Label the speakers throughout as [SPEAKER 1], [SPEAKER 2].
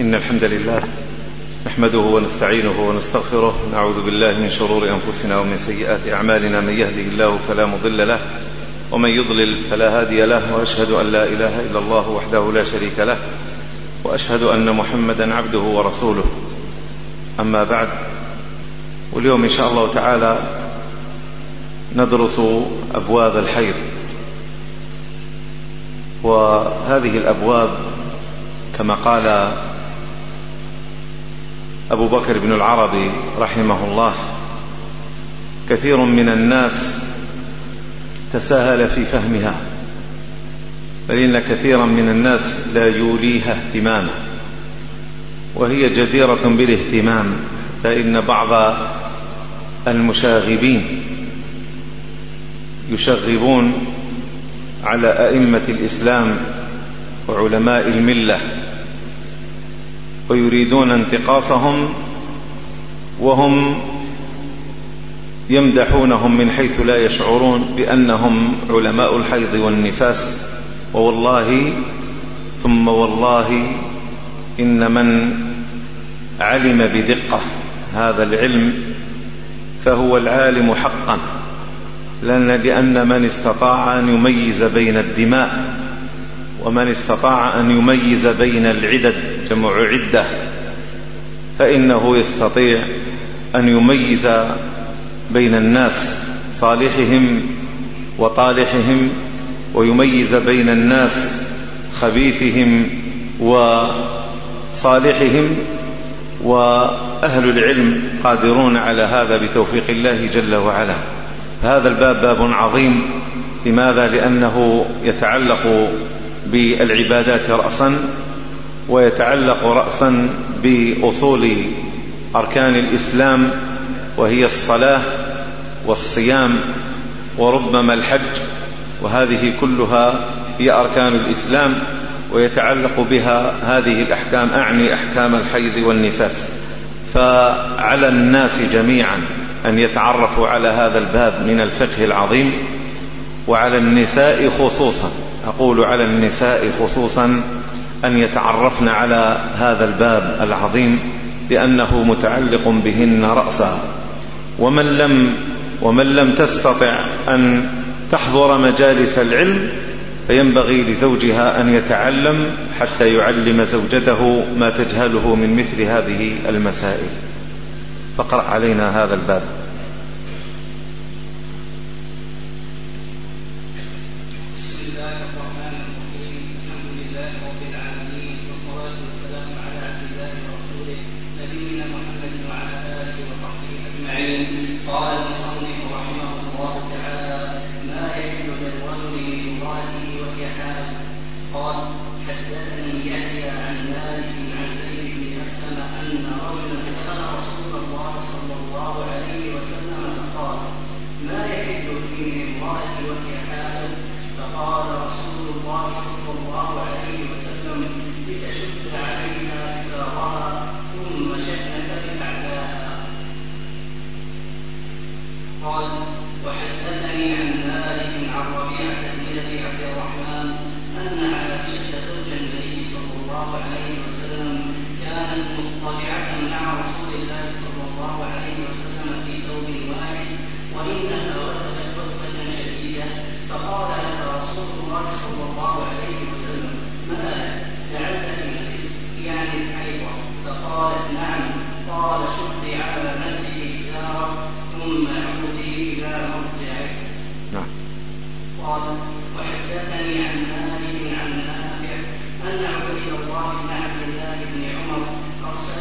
[SPEAKER 1] إن الحمد لله نحمده ونستعينه ونستغفره نعوذ بالله من شرور أنفسنا ومن سيئات أعمالنا من يهده الله فلا مضل له ومن يضلل فلا هادي له وأشهد أن لا إله إلا الله وحده لا شريك له وأشهد أن محمدا عبده ورسوله. أما بعد واليوم إن شاء الله تعالى ندرس أبواب الحيض وهذه الأبواب كما قال أبو بكر بن العربي رحمه الله. كثير من الناس تساهل في فهمها بل إن كثيرا من الناس لا يوليها اهتماما وهي جديرة بالاهتمام فإن بعض المشاغبين يشغبون على أئمة الإسلام وعلماء الملة ويريدون انتقاصهم وهم يمدحونهم من حيث لا يشعرون بأنهم علماء الحيض والنفاس. ووالله ثم والله إن من علم بدقة هذا العلم فهو العالم حقا لأن, من استطاع أن يميز بين الدماء ومن استطاع أن يميز بين العدد جمع عدة فإنه يستطيع أن يميز بين الناس صالحهم وطالحهم ويميز بين الناس خبيثهم وصالحهم وأهل العلم قادرون على هذا بتوفيق الله جل وعلا. فهذا الباب باب عظيم. لماذا؟ لأنه يتعلق بالعبادات رأسا ويتعلق رأسا بأصول أركان الإسلام وهي الصلاة والصيام وربما الحج وهذه كلها هي أركان الإسلام ويتعلق بها هذه الأحكام أعني أحكام الحيض والنفاس. فعلى الناس جميعا أن يتعرفوا على هذا الباب من الفقه العظيم وعلى النساء خصوصا. أقول على النساء خصوصا أن يتعرفن على هذا الباب العظيم لأنه متعلق بهن رأسا. ومن لم ومن لم تستطع أن تحضر مجالس العلم فينبغي لزوجها أن يتعلم حتى يعلم زوجته ما تجهله من مثل هذه المسائل. فاقرأ علينا هذا الباب. قال المصنف رحمه الله تعالى ما يحل للرجل من وهي حال قال حدثني يحيى عن
[SPEAKER 2] مالك عن زيد بن أسلم أن رجلا سأل رسول الله صلى الله عليه وسلم فقال ما يحل لي من وهي حال فقال عليه وسلم كانت مطلعة مع رسول الله صلى الله عليه وسلم في ثوب واحد وإنها وثبت وثبة شديدة فقال لها رسول الله صلى الله عليه وسلم ماذا لعلك نفست يعني الحيضة. فقالت نعم. قال شقي على نفسك إزارة ثم أعودي
[SPEAKER 1] إلى مرجعك. نعم. قال وحدثني عن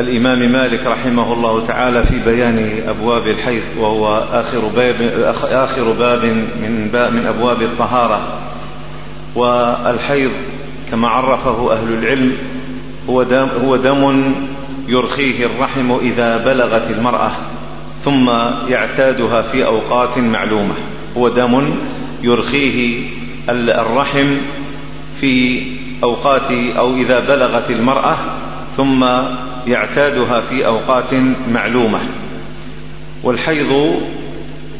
[SPEAKER 1] الإمام مالك رحمه الله تعالى في بيان أبواب الحيض وهو آخر باب, آخر باب من, باب من أبواب الطهارة. والحيض كما عرفه أهل العلم هو دم, هو دم يرخيه الرحم إذا بلغت المرأة ثم يعتادها في أوقات معلومة. هو دم يرخيه الرحم في أوقات أو إذا بلغت المرأة ثم يعتادها في أوقات معلومة والحيض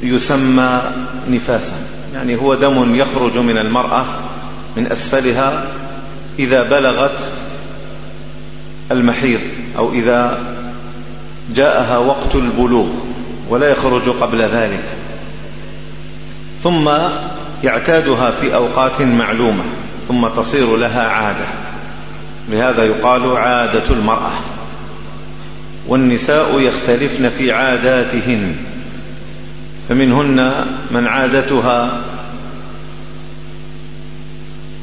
[SPEAKER 1] يسمى نفاسا يعني هو دم يخرج من المرأة من أسفلها إذا بلغت المحيض أو إذا جاءها وقت البلوغ ولا يخرج قبل ذلك. ثم يعتادها في أوقات معلومة ثم تصير لها عادة لهذا يقال عادة المرأة. والنساء يختلفن في عاداتهن فمنهن من عادتها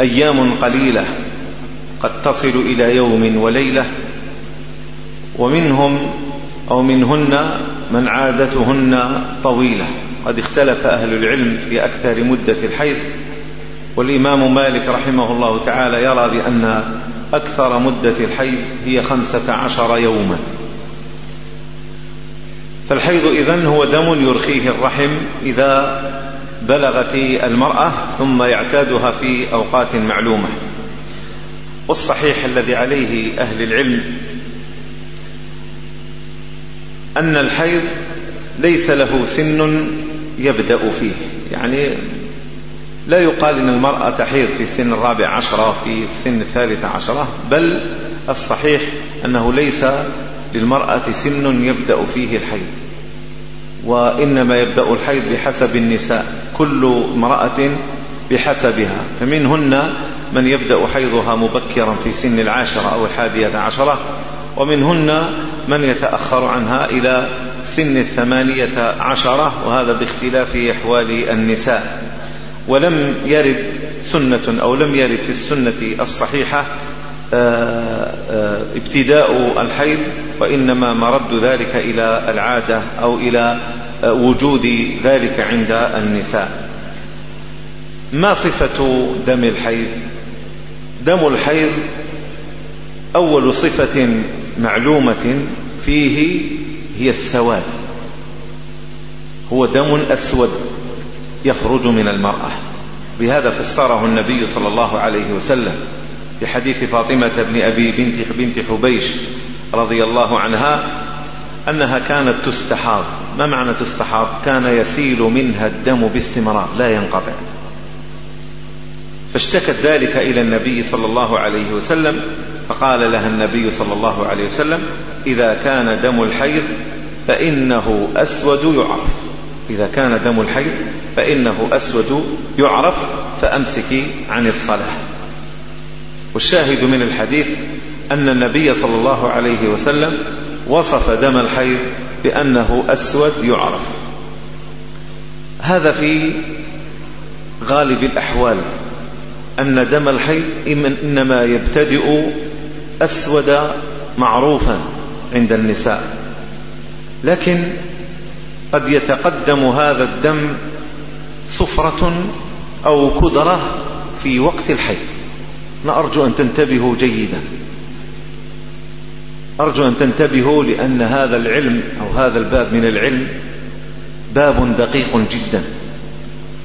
[SPEAKER 1] أيام قليلة قد تصل إلى يوم وليلة ومنهم أو منهن من عادتهن طويلة. قد اختلف أهل العلم في أكثر مدة الحيض والإمام مالك رحمه الله تعالى يرى بأن أكثر مدة الحيض هي خمسة عشر يوما. فالحيض إذن هو دم يرخيه الرحم إذا بلغت المرأة ثم يعتادها في أوقات معلومة. والصحيح الذي عليه أهل العلم أن الحيض ليس له سن يبدأ فيه. يعني لا يقال إن المرأة تحيض في السن الرابع عشرة في السن الثالث عشرة بل الصحيح أنه ليس للمرأة سن يبدأ فيه الحيض وإنما يبدأ الحيض بحسب النساء كل امرأة بحسبها فمنهن من يبدأ حيضها مبكرا في سن العاشرة أو الحادية عشرة ومنهن من يتأخر عنها إلى سن الثمانية عشرة وهذا باختلاف أحوال النساء. ولم يرد سنة أو لم يرد في السنة الصحيحة ابتداء الحيض وإنما مرد ذلك إلى العادة أو إلى آه، وجود ذلك عند النساء. ما صفة دم الحيض؟ دم الحيض أول صفة معلومة فيه هي السواد. هو دم أسود يخرج من المرأة. بهذا فسره النبي صلى الله عليه وسلم. في حديث فاطمة بن أبي بنت بنت حبيش رضي الله عنها أنها كانت تستحاض. ما معنى تستحاض؟ كان يسيل منها الدم باستمرار لا ينقطع. فاشتكت ذلك إلى النبي صلى الله عليه وسلم فقال لها النبي صلى الله عليه وسلم إذا كان دم الحيض فإنه أسود يعرف. إذا كان دم الحيض فإنه أسود يعرف فأمسكي عن الصلاة. والشاهد من الحديث أن النبي صلى الله عليه وسلم وصف دم الحيض بأنه أسود يعرف. هذا في غالب الأحوال أن دم الحيض إنما يبتدئ أسود معروفا عند النساء. لكن قد يتقدم هذا الدم صفرة أو كدرة في وقت الحيض. أرجو أن تنتبهوا جيدا. أرجو أن تنتبهوا لأن هذا العلم أو هذا الباب من العلم باب دقيق جدا.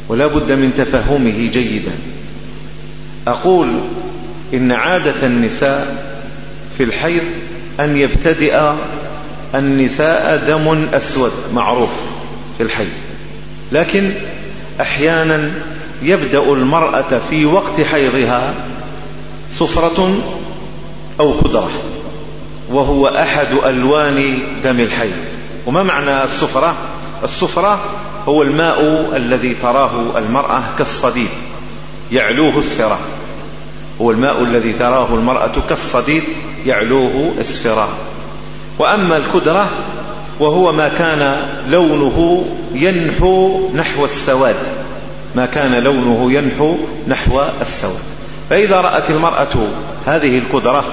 [SPEAKER 1] ولا بد من تفهمه جيدا. أقول إن عادة النساء في الحيض أن يبتدئ النساء دم أسود معروف في الحيض. لكن أحيانا يبدأ المرأة في وقت حيضها صفرة أو خضرة وهو أحد ألوان دم الحيض وما معنى الصفرة؟ الصفرة هو الماء الذي تراه المرأة كالصديد يعلوه السرى هو الماء الذي تراه المرأة كالصديد يعلوه اسفرا وأما الكدرة وهو ما كان لونه ينحو نحو السواد. ما كان لونه ينحو نحو السواد. فإذا رأت المرأة هذه الكدرة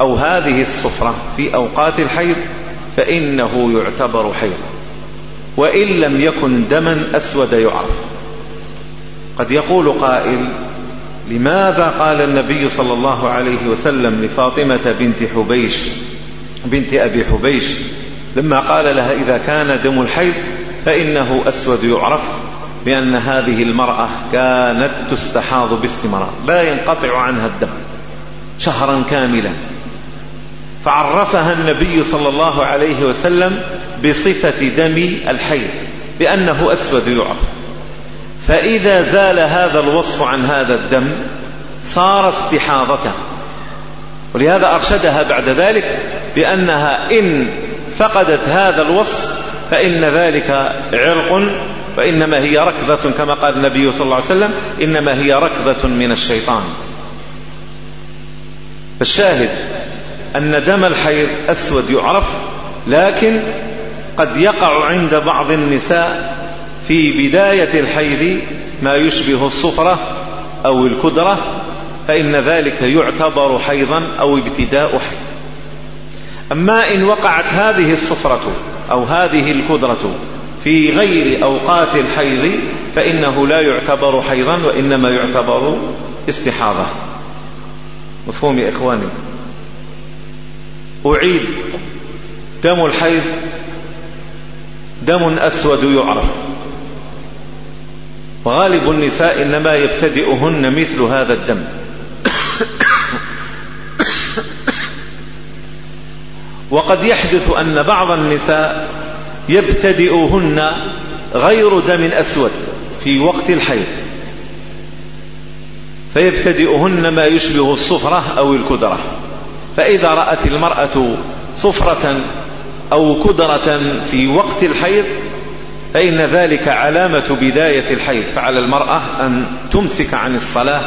[SPEAKER 1] أو هذه الصفرة في أوقات الحيض فإنه يعتبر حيضا وإن لم يكن دما أسود يعرف. قد يقول قائل لماذا قال النبي صلى الله عليه وسلم لفاطمة بنت حبيش بنت أبي حبيش لما قال لها إذا كان دم الحيض فإنه أسود يعرف؟ بأن هذه المرأة كانت تستحاض باستمرار لا ينقطع عنها الدم شهرا كاملا. فعرفها النبي صلى الله عليه وسلم بصفة دم الحيض بأنه أسود يعرف. فإذا زال هذا الوصف عن هذا الدم صار استحاضة. ولهذا أرشدها بعد ذلك بأنها إن فقدت هذا الوصف فإن ذلك عرق وإنما هي ركضة كما قال النبي صلى الله عليه وسلم إنما هي ركضة من الشيطان. فالشاهد أن دم الحيض أسود يعرف لكن قد يقع عند بعض النساء في بداية الحيض ما يشبه الصفرة أو الكدرة فإن ذلك يعتبر حيضا أو ابتداء حيض. أما إن وقعت هذه الصفرة أو هذه الكدرة في غير أوقات الحيض فإنه لا يعتبر حيضا وإنما يعتبر استحاضة. مفهوم يا إخواني؟ أعيد. دم الحيض دم أسود يعرف. وغالب النساء إنما يبتدئهن مثل هذا الدم. وقد يحدث أن بعض النساء يبتدئهن غير دم أسود في وقت الحيض. فيبتدئهن ما يشبه الصفرة أو الكدرة. فإذا رأت المرأة صفرة أو كدرة في وقت الحيض فإن ذلك علامة بداية الحيض. فعلى المرأة أن تمسك عن الصلاة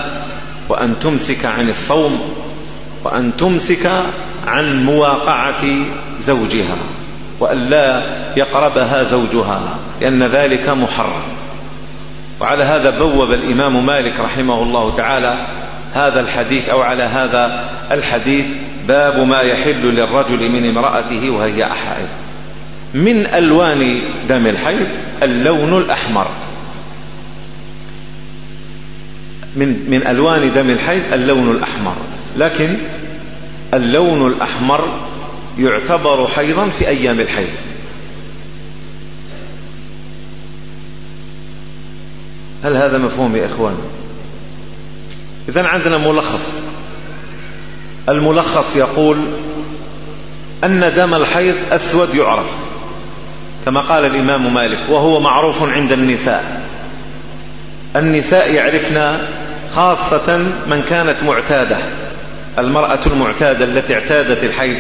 [SPEAKER 1] وأن تمسك عن الصوم وأن تمسك عن مواقعة زوجها. وأن لا يقربها زوجها لأن ذلك محرم. وعلى هذا بوب الإمام مالك رحمه الله تعالى هذا الحديث أو على هذا الحديث باب ما يحل للرجل من امرأته وهي أحائض. من ألوان دم الحيض اللون الأحمر. من من ألوان دم الحيض اللون الأحمر. لكن اللون الأحمر يعتبر حيضا في أيام الحيض. هل هذا مفهوم يا إخوان؟ إذا عندنا ملخص. الملخص يقول أن دم الحيض أسود يعرف كما قال الإمام مالك وهو معروف عند النساء. النساء يعرفن خاصة من كانت معتادة المرأة المعتادة التي اعتادت الحيض.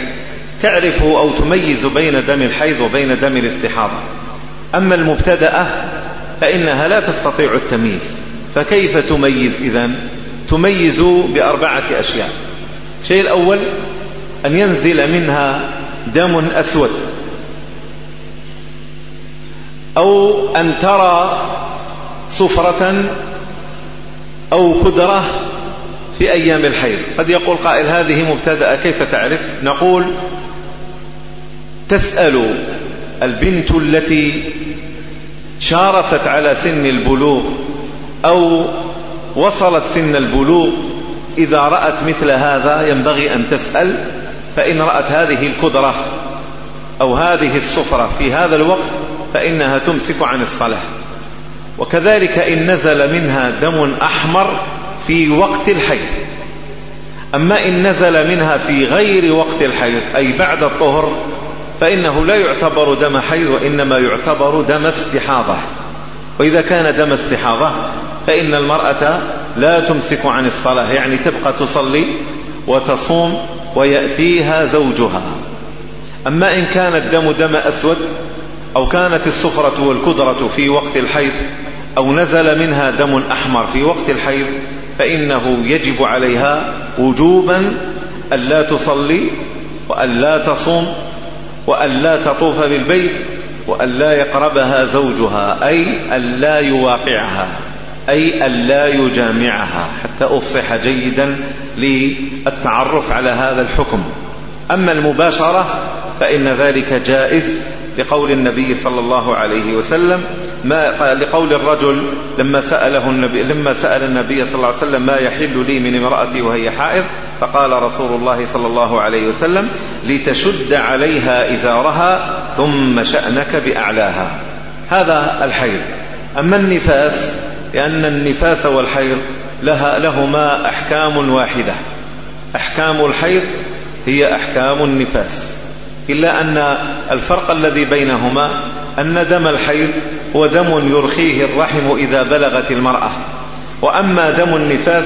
[SPEAKER 1] تعرف أو تميز بين دم الحيض وبين دم الاستحاضة. أما المبتدأة فإنها لا تستطيع التمييز. فكيف تميز إذن تميز بأربعة أشياء. الشيء الأول أن ينزل منها دم أسود. أو أن ترى صفرة أو كدرة في أيام الحيض. قد يقول قائل هذه مبتدأة كيف تعرف؟ نقول تسأل البنت التي شارفت على سن البلوغ أو وصلت سن البلوغ إذا رأت مثل هذا ينبغي أن تسأل فإن رأت هذه الكدرة أو هذه الصفرة في هذا الوقت فإنها تمسك عن الصلاة. وكذلك إن نزل منها دم أحمر في وقت الحيض أما إن نزل منها في غير وقت الحيض أي بعد الطهر فإنه لا يعتبر دم حيض وإنما يعتبر دم استحاضة. وإذا كان دم استحاضة فإن المرأة لا تمسك عن الصلاة يعني تبقى تصلي وتصوم ويأتيها زوجها. أما إن كان الدم دم أسود أو كانت الصفرة والكدرة في وقت الحيض أو نزل منها دم أحمر في وقت الحيض فإنه يجب عليها وجوبا ألا تصلي وألا تصوم وألا تطوف بالبيت وألا يقربها زوجها أي ألا يواقعها أي ألا يجامعها. حتى أفصح جيدا للتعرف على هذا الحكم. أما المباشرة فإن ذلك جائز لقول النبي صلى الله عليه وسلم ما لقول الرجل لما سأله النبي لما سأل النبي صلى الله عليه وسلم ما يحل لي من امرأتي وهي حائض فقال رسول الله صلى الله عليه وسلم لتشد عليها إزارها ثم شأنك بأعلاها. هذا الحيض. أما النفاس لأن النفاس والحيض لها لهما أحكام واحدة. أحكام الحيض هي أحكام النفاس. إلا أن الفرق الذي بينهما أن دم الحيض هو دم يرخيه الرحم إذا بلغت المرأة. وأما دم النفاس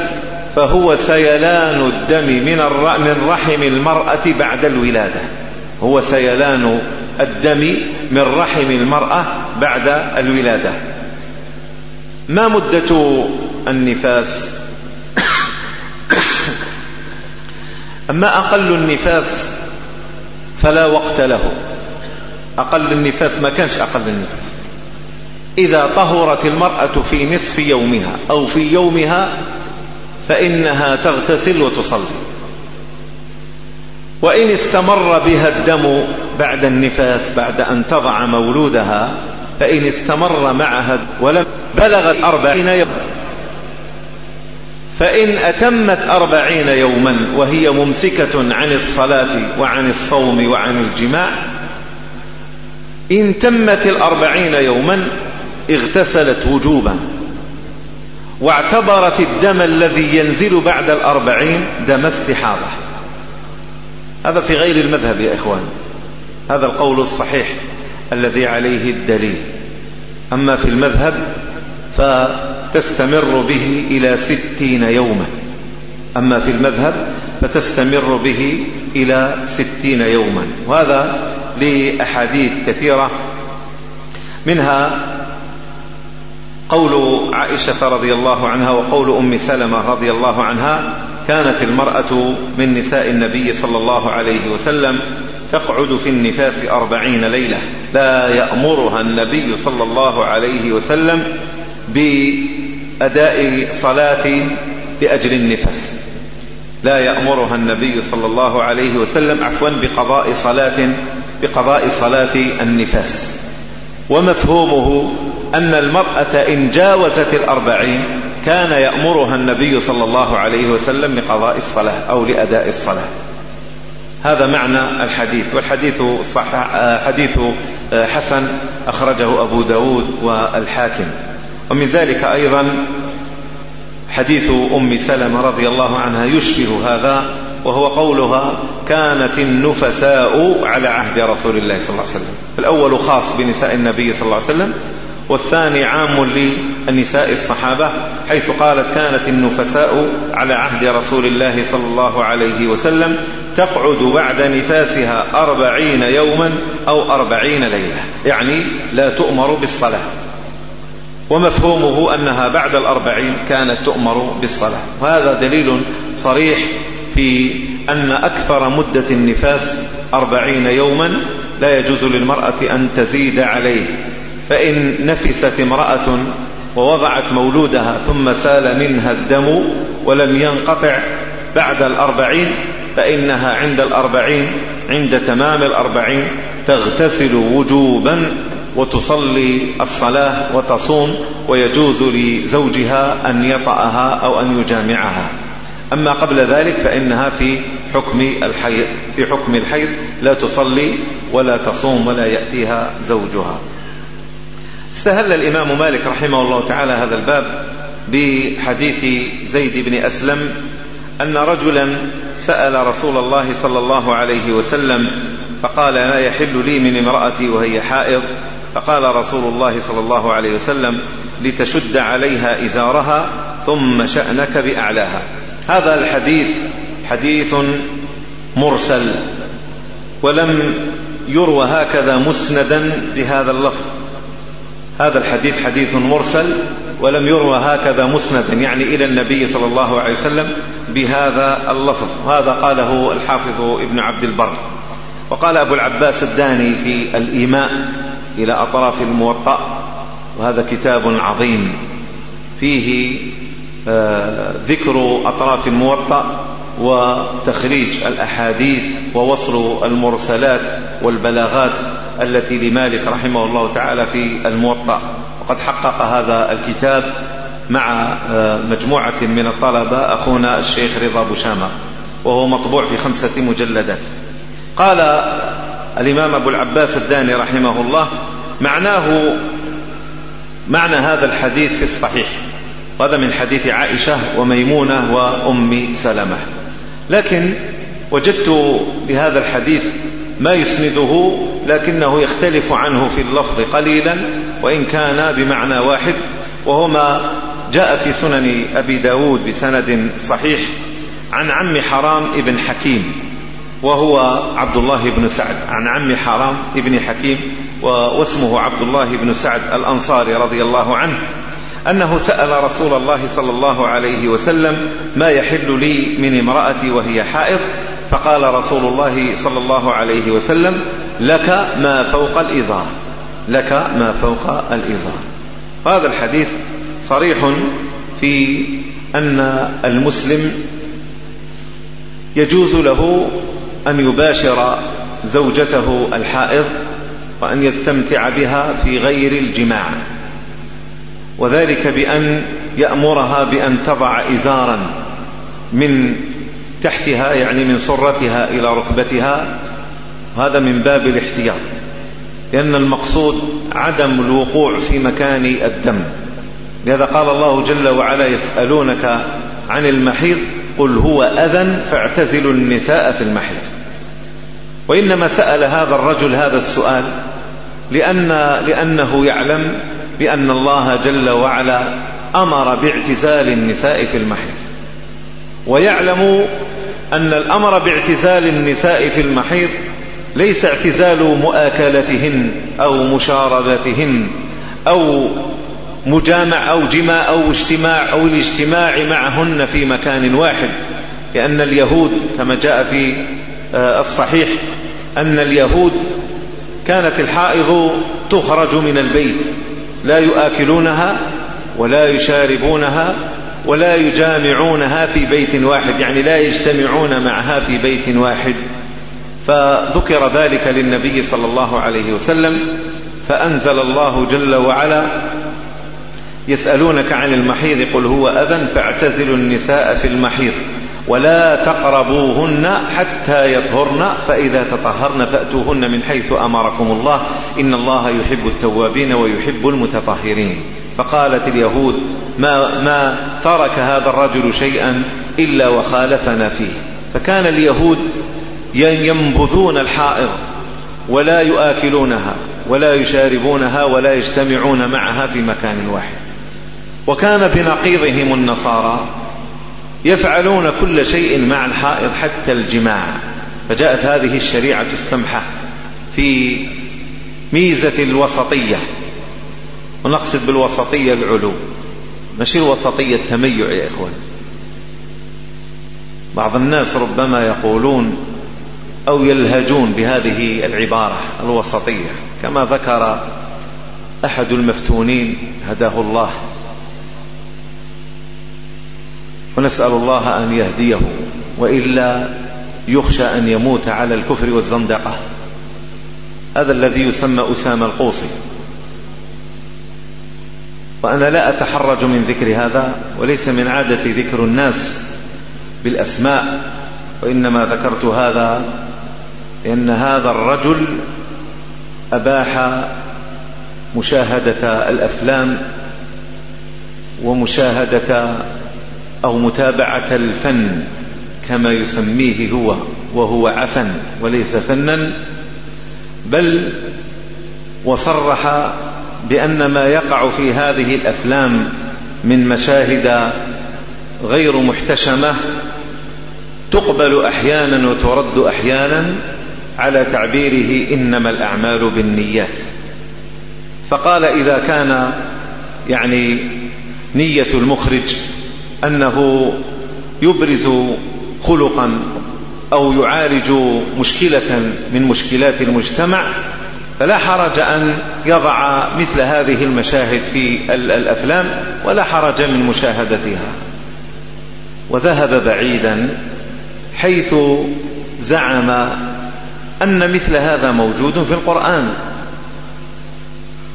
[SPEAKER 1] فهو سيلان الدم من من رحم المرأة بعد الولادة. هو سيلان الدم من رحم المرأة بعد الولادة. ما مدة النفاس؟ أما أقل النفاس فلا وقت له. أقل النفاس ما كانش أقل النفاس. إذا طهرت المرأة في نصف يومها أو في يومها فإنها تغتسل وتصلي. وإن استمر بها الدم بعد النفاس بعد أن تضع مولودها فإن استمر معها ولم بلغت أربعين يوما. فإن أتمت أربعين يوما وهي ممسكة عن الصلاة وعن الصوم وعن الجماع إن تمت الأربعين يوما اغتسلت وجوبا. واعتبرت الدم الذي ينزل بعد الأربعين دم استحاضة. هذا في غير المذهب يا إخوان. هذا القول الصحيح الذي عليه الدليل. أما في المذهب فتستمر به إلى ستين يوما. أما في المذهب فتستمر به إلى ستين يوما. وهذا لأحاديث كثيرة منها قول عائشة رضي الله عنها وقول أم سلمة رضي الله عنها كانت المرأة من نساء النبي صلى الله عليه وسلم تقعد في النفاس أربعين ليلة. لا يأمرها النبي صلى الله عليه وسلم بأداء صلاة لأجل النفاس. لا يأمرها النبي صلى الله عليه وسلم عفوا بقضاء صلاة بقضاء صلاة النفاس. ومفهومه أن المرأة إن جاوزت الأربعين كان يأمرها النبي صلى الله عليه وسلم بقضاء الصلاة أو لأداء الصلاة. هذا معنى الحديث والحديث صح حديث حسن أخرجه أبو داود والحاكم. ومن ذلك أيضا حديث أم سلمة رضي الله عنها يشبه هذا وهو قولها كانت النفساء على عهد رسول الله صلى الله عليه وسلم. الأول خاص بنساء النبي صلى الله عليه وسلم والثاني عام للنساء الصحابة حيث قالت كانت النفساء على عهد رسول الله صلى الله عليه وسلم تقعد بعد نفاسها أربعين يوما أو أربعين ليلة. يعني لا تؤمر بالصلاة. ومفهومه أنها بعد الأربعين كانت تؤمر بالصلاة. وهذا دليل صريح في أن أكثر مدة النفاس أربعين يوما لا يجوز للمرأة أن تزيد عليه. فإن نفست امرأة ووضعت مولودها ثم سال منها الدم ولم ينقطع بعد الأربعين فإنها عند الأربعين عند تمام الأربعين تغتسل وجوبا وتصلي الصلاة وتصوم ويجوز لزوجها أن يطأها أو أن يجامعها. أما قبل ذلك فإنها في حكم الحيض في حكم الحيض لا تصلي ولا تصوم ولا يأتيها زوجها. استهل الإمام مالك رحمه الله تعالى هذا الباب بحديث زيد بن أسلم أن رجلا سأل رسول الله صلى الله عليه وسلم فقال ما يحل لي من امرأتي وهي حائض؟ فقال رسول الله صلى الله عليه وسلم لتشد عليها إزارها ثم شأنك بأعلاها. هذا الحديث حديث مرسل ولم يروى هكذا مسندا بهذا اللفظ. هذا الحديث حديث مرسل ولم يروى هكذا مسندا يعني إلى النبي صلى الله عليه وسلم بهذا اللفظ. وهذا قاله الحافظ ابن عبد البر. وقال أبو العباس الداني في الإيماء إلى أطراف الموطأ وهذا كتاب عظيم. فيه ذكر أطراف الموطأ وتخريج الأحاديث ووصل المرسلات والبلاغات التي لمالك رحمه الله تعالى في الموطأ. وقد حقق هذا الكتاب مع آه، مجموعة من الطلبة أخونا الشيخ رضا بوشامة وهو مطبوع في خمسة مجلدات. قال الإمام أبو العباس الداني رحمه الله معناه معنى هذا الحديث في الصحيح. وهذا من حديث عائشة وميمونة وأم سلمة. لكن وجدت بهذا الحديث ما يسنده لكنه يختلف عنه في اللفظ قليلا وإن كان بمعنى واحد وهو ما جاء في سنن أبي داود بسند صحيح عن عم حرام ابن حكيم وهو عبد الله بن سعد. عن عم حرام ابن حكيم واسمه عبد الله بن سعد الأنصاري رضي الله عنه. أنه سأل رسول الله صلى الله عليه وسلم ما يحل لي من امرأتي وهي حائض؟ فقال رسول الله صلى الله عليه وسلم لك ما فوق الإزار لك ما فوق الإزار. هذا الحديث صريح في أن المسلم يجوز له أن يباشر زوجته الحائض وأن يستمتع بها في غير الجماع. وذلك بأن يأمرها بأن تضع إزارا من تحتها يعني من سرتها إلى ركبتها. هذا من باب الاحتياط لأن المقصود عدم الوقوع في مكان الدم. لهذا قال الله جل وعلا يسألونك عن المحيض قل هو أذى فاعتزلوا النساء في المحيض. وإنما سأل هذا الرجل هذا السؤال لأن لأنه يعلم بأن الله جل وعلا أمر باعتزال النساء في المحيض. ويعلم أن الأمر باعتزال النساء في المحيض ليس اعتزال مؤاكلتهن أو مشاربتهن أو مجامع أو جماع أو اجتماع أو الاجتماع معهن في مكان واحد. لأن اليهود كما جاء في آه، الصحيح أن اليهود كانت الحائض تخرج من البيت. لا يؤكلونها ولا يشاربونها ولا يجامعونها في بيت واحد يعني لا يجتمعون معها في بيت واحد. فذكر ذلك للنبي صلى الله عليه وسلم فأنزل الله جل وعلا يسألونك عن المحيض قل هو أذى فاعتزلوا النساء في المحيض. ولا تقربوهن حتى يطهرن فإذا تطهرن فأتوهن من حيث أمركم الله. إن الله يحب التوابين ويحب المتطهرين. فقالت اليهود ما, ما ترك هذا الرجل شيئا إلا وخالفنا فيه. فكان اليهود ينبذون الحائض ولا يؤكلونها ولا يشاربونها ولا يجتمعون معها في مكان واحد. وكان بنقيضهم النصارى يفعلون كل شيء مع الحائض حتى الجماع. فجاءت هذه الشريعة السمحة في ميزة الوسطية. ونقصد بالوسطية العلو. مش الوسطية التميع يا إخوان. بعض الناس ربما يقولون أو يلهجون بهذه العبارة الوسطية. كما ذكر أحد المفتونين هداه الله. ونسأل الله أن يهديه وإلا يخشى أن يموت على الكفر والزندقة. هذا الذي يسمى أسامة القوصي. وأنا لا أتحرج من ذكر هذا وليس من عادة ذكر الناس بالأسماء وإنما ذكرت هذا لأن هذا الرجل أباح مشاهدة الأفلام ومشاهدة أو متابعة الفن كما يسميه هو وهو عفن وليس فنا بل وصرح بأن ما يقع في هذه الأفلام من مشاهد غير محتشمة تقبل أحيانا وترد أحيانا على تعبيره إنما الأعمال بالنيات. فقال إذا كان يعني نية المخرج أنه يبرز خلقا أو يعالج مشكلة من مشكلات المجتمع فلا حرج أن يضع مثل هذه المشاهد في الأفلام ولا حرج من مشاهدتها. وذهب بعيدا حيث زعم أن مثل هذا موجود في القرآن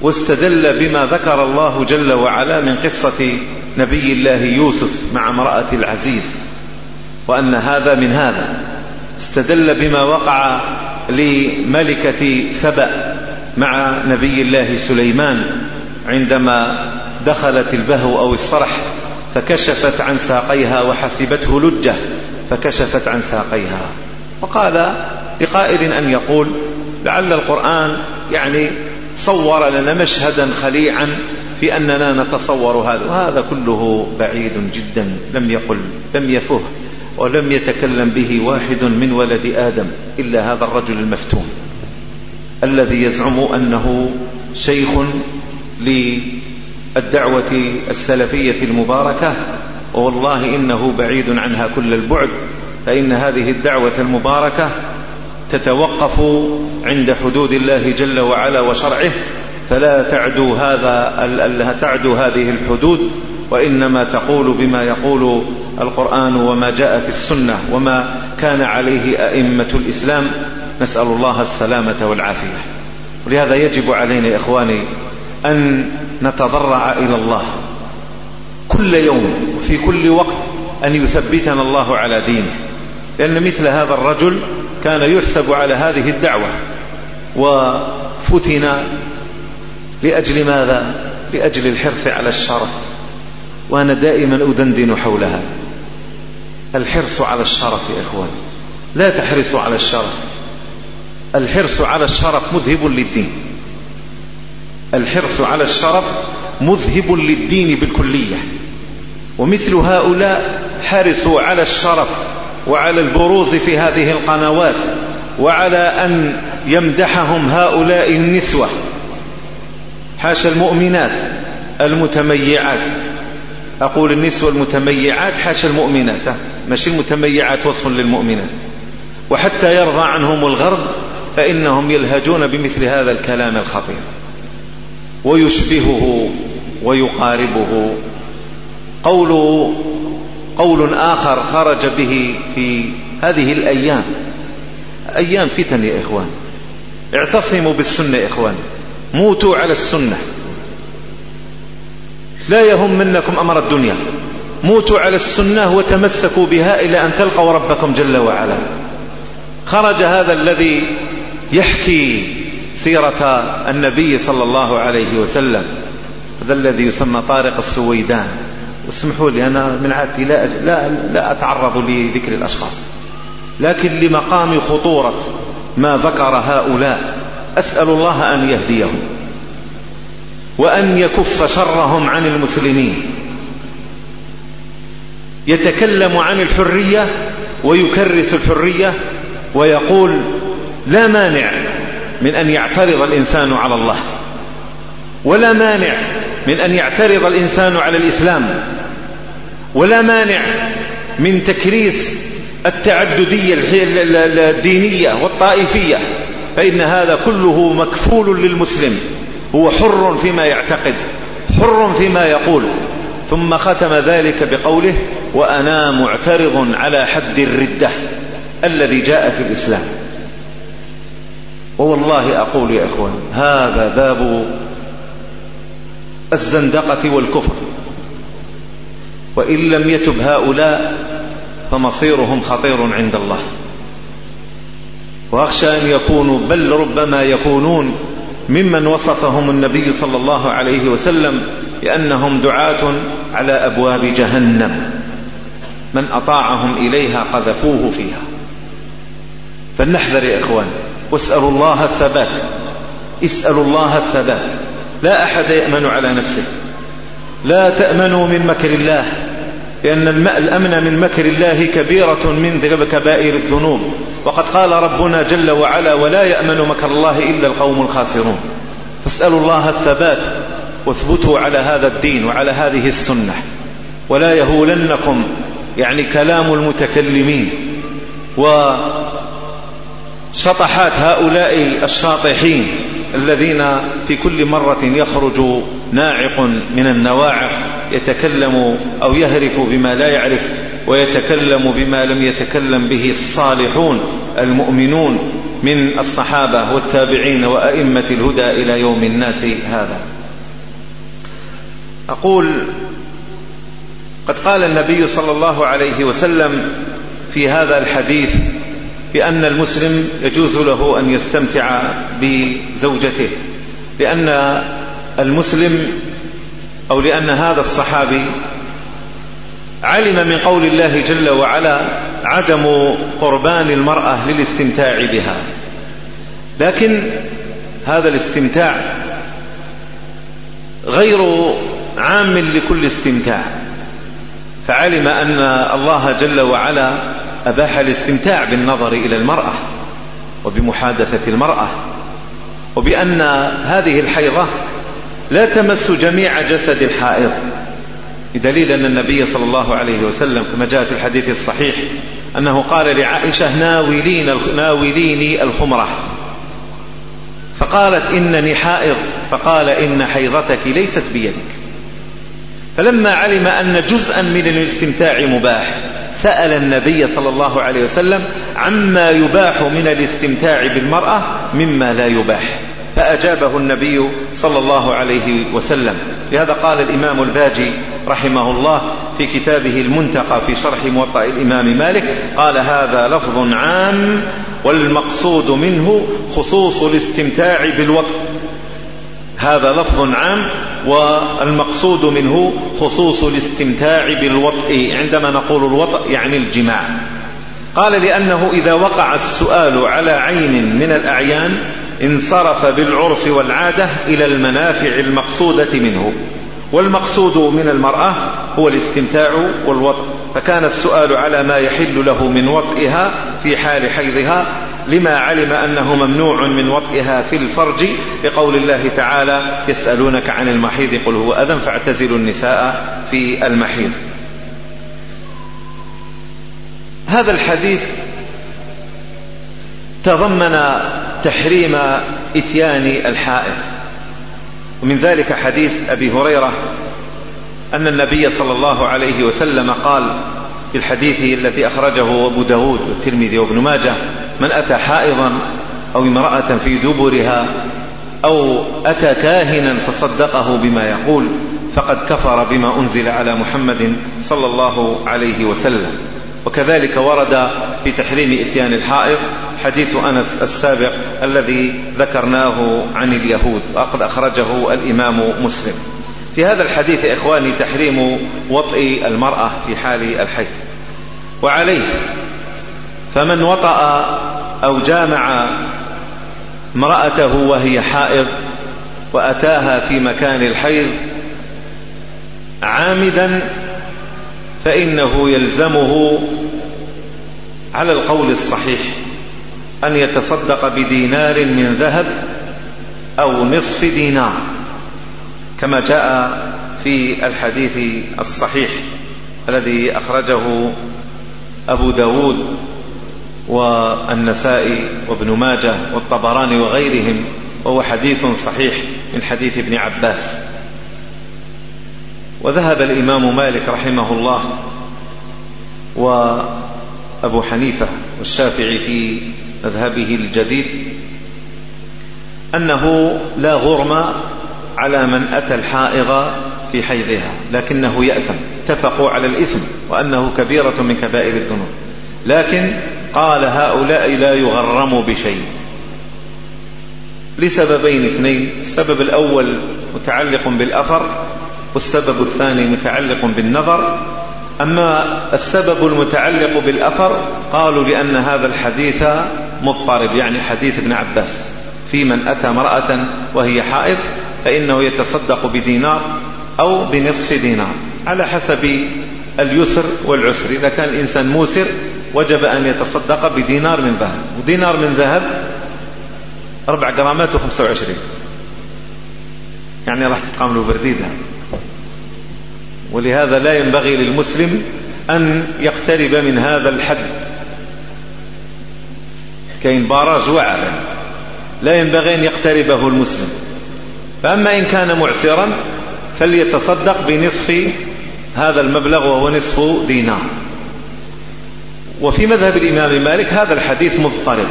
[SPEAKER 1] واستدل بما ذكر الله جل وعلا من قصة نبي الله يوسف مع امرأة العزيز وأن هذا من هذا. استدل بما وقع لملكة سبأ مع نبي الله سليمان عندما دخلت البهو أو الصرح فكشفت عن ساقيها وحسبته لجة فكشفت عن ساقيها. وقال لقائل أن يقول لعل القرآن يعني صور لنا مشهدا خليعا في أننا نتصور هذا وهذا كله بعيد جدا لم يقل لم يفه ولم يتكلم به واحد من ولد آدم إلا هذا الرجل المفتون الذي يزعم أنه شيخ للدعوة السلفية المباركة. والله إنه بعيد عنها كل البعد فإن هذه الدعوة المباركة تتوقف عند حدود الله جل وعلا وشرعه. فلا تعدو هذا تعدو هذه الحدود وإنما تقول بما يقول القرآن وما جاء في السنة وما كان عليه أئمة الإسلام. نسأل الله السلامة والعافية. ولهذا يجب علينا إخواني أن نتضرع إلى الله كل يوم وفي كل وقت أن يثبتنا الله على دينه. لأن مثل هذا الرجل كان يحسب على هذه الدعوة وفتن لأجل ماذا؟ لأجل الحرص على الشرف. وأنا دائما أدندن حول هذا الحرص على الشرف يا إخوان. لا تحرصوا على الشرف. الحرص على الشرف مذهب للدين. الحرص على الشرف مذهب للدين بالكلية. ومثل هؤلاء حرصوا على الشرف وعلى البروز في هذه القنوات وعلى أن يمدحهم هؤلاء النسوة. حاشا المؤمنات المتميعات. أقول النسوة المتميعات حاشا المؤمنات. ماشي المتميعات وصف للمؤمنات. وحتى يرضى عنهم الغرب فإنهم يلهجون بمثل هذا الكلام الخطير. ويشبهه ويقاربه. قول قول آخر خرج به في هذه الأيام. أيام فتن يا إخوان. اعتصموا بالسنة يا إخوان. موتوا على السنة. لا يهم منكم أمر الدنيا. موتوا على السنة وتمسكوا بها إلى أن تلقوا ربكم جل وعلا. خرج هذا الذي يحكي سيرة النبي صلى الله عليه وسلم. هذا الذي يسمى طارق السويدان. واسمحوا لي أنا من عادتي لا, لا, لا أتعرض لذكر الأشخاص. لكن لمقام خطورة ما ذكر هؤلاء. أسأل الله أن يهديهم وأن يكف شرهم عن المسلمين. يتكلم عن الحرية ويكرس الحرية ويقول لا مانع من أن يعترض الإنسان على الله ولا مانع من أن يعترض الإنسان على الإسلام ولا مانع من تكريس التعددية الدينية والطائفية فإن هذا كله مكفول للمسلم هو حر فيما يعتقد حر فيما يقول. ثم ختم ذلك بقوله وأنا معترض على حد الردة الذي جاء في الإسلام. ووالله أقول يا إخوان هذا باب الزندقة والكفر. وإن لم يتب هؤلاء فمصيرهم خطير عند الله. وأخشى أن يكونوا بل ربما يكونون ممن وصفهم النبي صلى الله عليه وسلم بأنهم دعاة على أبواب جهنم. من أطاعهم إليها قذفوه فيها. فلنحذر يا إخوان. واسألوا الله الثبات. اسألوا الله الثبات. لا أحد يأمن على نفسه. لا تأمنوا من مكر الله. لأن الأمن من مكر الله كبيرة من كبائر الذنوب. وقد قال ربنا جل وعلا ولا يأمن مكر الله إلا القوم الخاسرون. فاسألوا الله الثبات واثبتوا على هذا الدين وعلى هذه السنة. ولا يهولنكم يعني كلام المتكلمين. وشطحات هؤلاء الشاطحين. الذين في كل مرة يخرج ناعق من النواعق يتكلم أو يهرف بما لا يعرف ويتكلم بما لم يتكلم به الصالحون المؤمنون من الصحابة والتابعين وأئمة الهدى إلى يوم الناس هذا. أقول قد قال النبي صلى الله عليه وسلم في هذا الحديث بأن المسلم يجوز له أن يستمتع بزوجته لأن المسلم أو لأن هذا الصحابي علم من قول الله جل وعلا عدم قربان المرأة للاستمتاع بها. لكن هذا الاستمتاع غير عام لكل استمتاع. فعلم أن الله جل وعلا أباح الاستمتاع بالنظر إلى المرأة وبمحادثة المرأة وبأن هذه الحيضة لا تمس جميع جسد الحائض. بدليل أن النبي صلى الله عليه وسلم كما جاء في الحديث الصحيح أنه قال لعائشة ناولين ناوليني الخمرة. فقالت إنني حائض. فقال إن حيضتك ليست بيدك. فلما علم أن جزءا من الاستمتاع مباح سأل النبي صلى الله عليه وسلم عما يباح من الاستمتاع بالمرأة مما لا يباح. فأجابه النبي صلى الله عليه وسلم. لهذا قال الإمام الباجي رحمه الله في كتابه المنتقى في شرح موطأ الإمام مالك قال هذا لفظ عام والمقصود منه خصوص الاستمتاع بالوقت. هذا لفظ عام والمقصود منه خصوص الاستمتاع بالوطء عندما نقول الوطء يعني الجماع. قال لأنه إذا وقع السؤال على عين من الأعيان انصرف بالعرف والعادة إلى المنافع المقصودة منه. والمقصود من المرأة هو الاستمتاع والوطء. فكان السؤال على ما يحل له من وطئها في حال حيضها لما علم أنه ممنوع من وطئها في الفرج لقول الله تعالى يسألونك عن المحيض قل هو أذن فاعتزلوا النساء في المحيض. هذا الحديث تضمن تحريم إتيان الحائض. ومن ذلك حديث أبي هريرة أن النبي صلى الله عليه وسلم قال في الحديث الذي أخرجه أبو داود والترمذي وابن ماجه من أتى حائضا أو امرأة في دبرها أو أتى كاهنا فصدقه بما يقول فقد كفر بما أنزل على محمد صلى الله عليه وسلم. وكذلك ورد في تحريم إتيان الحائض حديث أنس السابق الذي ذكرناه عن اليهود وقد أخرجه الإمام مسلم. في هذا الحديث إخواني تحريم وطئ المرأة في حال الحيض وعليه فمن وطأ أو جامع امرأته وهي حائض وأتاها في مكان الحيض عامدا فإنه يلزمه على القول الصحيح أن يتصدق بدينار من ذهب أو نصف دينار. كما جاء في الحديث الصحيح الذي أخرجه أبو داود والنسائي وابن ماجه والطبراني وغيرهم وهو حديث صحيح من حديث ابن عباس. وذهب الإمام مالك رحمه الله وأبو حنيفة والشافعي في مذهبه الجديد أنه لا غرم على من أتى الحائض في حيضها لكنه يأثم. اتفقوا على الإثم وأنه كبيرة من كبائر الذنوب. لكن قال هؤلاء لا يغرموا بشيء. لسببين اثنين السبب الأول متعلق بالأثر والسبب الثاني متعلق بالنظر. أما السبب المتعلق بالأثر قالوا لأن هذا الحديث مضطرب يعني حديث ابن عباس. في من أتى امرأة وهي حائض فإنه يتصدق بدينار أو بنصف دينار على حسب اليسر والعسر. إذا كان الإنسان موسر وجب أن يتصدق بدينار من ذهب. ودينار من ذهب أربع جرامات وخمسة وعشرين. يعني راح تتقام له برديدة ولهذا لا ينبغي للمسلم أن يقترب من هذا الحد. كاين باراج وعر لا ينبغي أن يقتربه المسلم. فأما إن كان معسرا فليتصدق بنصف هذا المبلغ وهو نصف دينار. وفي مذهب الإمام مالك هذا الحديث مضطرب.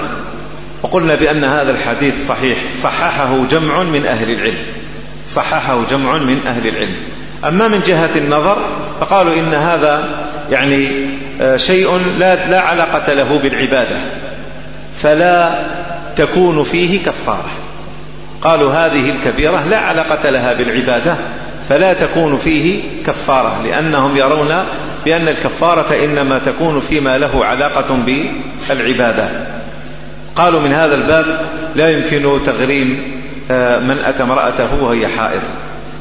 [SPEAKER 1] وقلنا بأن هذا الحديث صحيح. صححه جمع من أهل العلم. صححه جمع من أهل العلم. أما من جهة النظر فقالوا إن هذا يعني آه، شيء لا, لا علاقة له بالعبادة. فلا تكون فيه كفارة. قالوا هذه الكبيرة لا علاقة لها بالعبادة فلا تكون فيه كفارة لأنهم يرون بأن الكفارة إنما تكون فيما له علاقة بالعبادة. قالوا من هذا الباب لا يمكن تغريم آه، من أتى امرأته وهي حائض.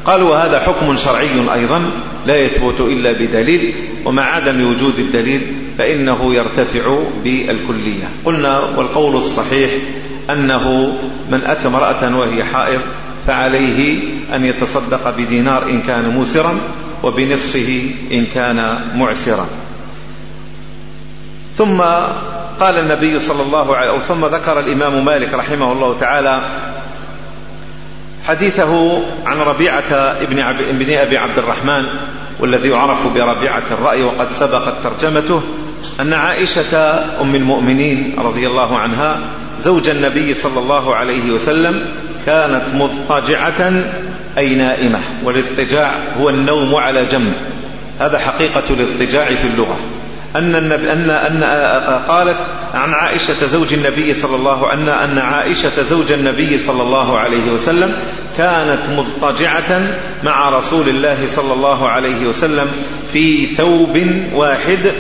[SPEAKER 1] قالوا وهذا حكم شرعي أيضا لا يثبت إلا بدليل ومع عدم وجود الدليل فإنه يرتفع بالكلية. قلنا والقول الصحيح أنه من أتى امرأة وهي حائض فعليه أن يتصدق بدينار إن كان موسرا وبنصفه إن كان معسرا. ثم قال النبي صلى الله عليه وسلم ثم ذكر الإمام مالك رحمه الله تعالى حديثه عن ربيعة ابن, ابن أبي عبد الرحمن والذي يعرف بربيعة الرأي وقد سبقت ترجمته. أن عائشة أم المؤمنين رضي الله عنها زوج النبي صلى الله عليه وسلم كانت مضطجعة أي نائمة والاضطجاع هو النوم على جنب. هذا حقيقة الاضطجاع في اللغة. أن النبي أن أن قالت عن عائشة زوج النبي صلى الله وسلم أن عائشة زوج النبي صلى الله عليه وسلم كانت مضطجعة مع رسول الله صلى الله عليه وسلم في ثوب واحد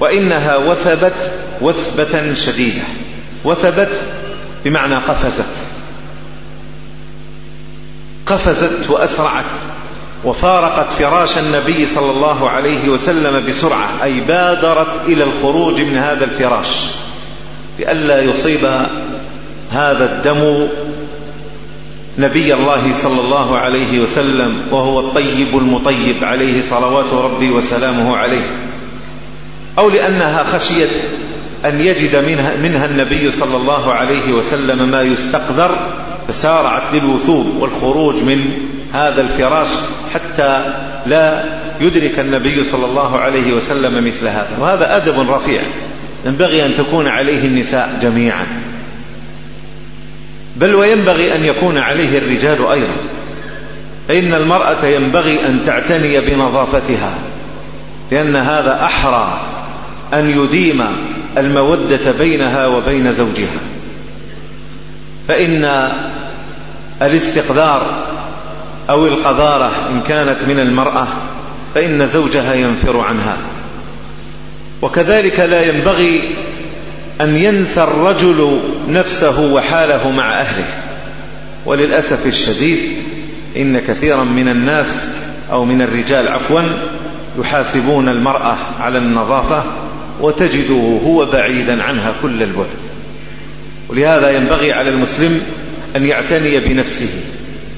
[SPEAKER 1] وإنها وثبت وثبة شديدة. وثبت بمعنى قفزت. قفزت وأسرعت وفارقت فراش النبي صلى الله عليه وسلم بسرعة أي بادرت إلى الخروج من هذا الفراش. لئلا يصيب هذا الدم نبي الله صلى الله عليه وسلم وهو الطيب المطيب عليه صلوات ربي وسلامه عليه. أو لأنها خشيت أن يجد منها, منها النبي صلى الله عليه وسلم ما يستقذر فسارعت للوثوب والخروج من هذا الفراش حتى لا يدرك النبي صلى الله عليه وسلم مثل هذا. وهذا أدب رفيع. ينبغي أن تكون عليه النساء جميعا. بل وينبغي أن يكون عليه الرجال أيضا. فإن المرأة ينبغي أن تعتني بنظافتها لأن هذا أحرى أن يديم المودة بينها وبين زوجها. فإن الاستقذار أو القذارة إن كانت من المرأة فإن زوجها ينفر عنها. وكذلك لا ينبغي أن ينسى الرجل نفسه وحاله مع أهله. وللأسف الشديد إن كثيرا من الناس أو من الرجال عفوا يحاسبون المرأة على النظافة وتجده هو بعيدا عنها كل البعد. ولهذا ينبغي على المسلم أن يعتني بنفسه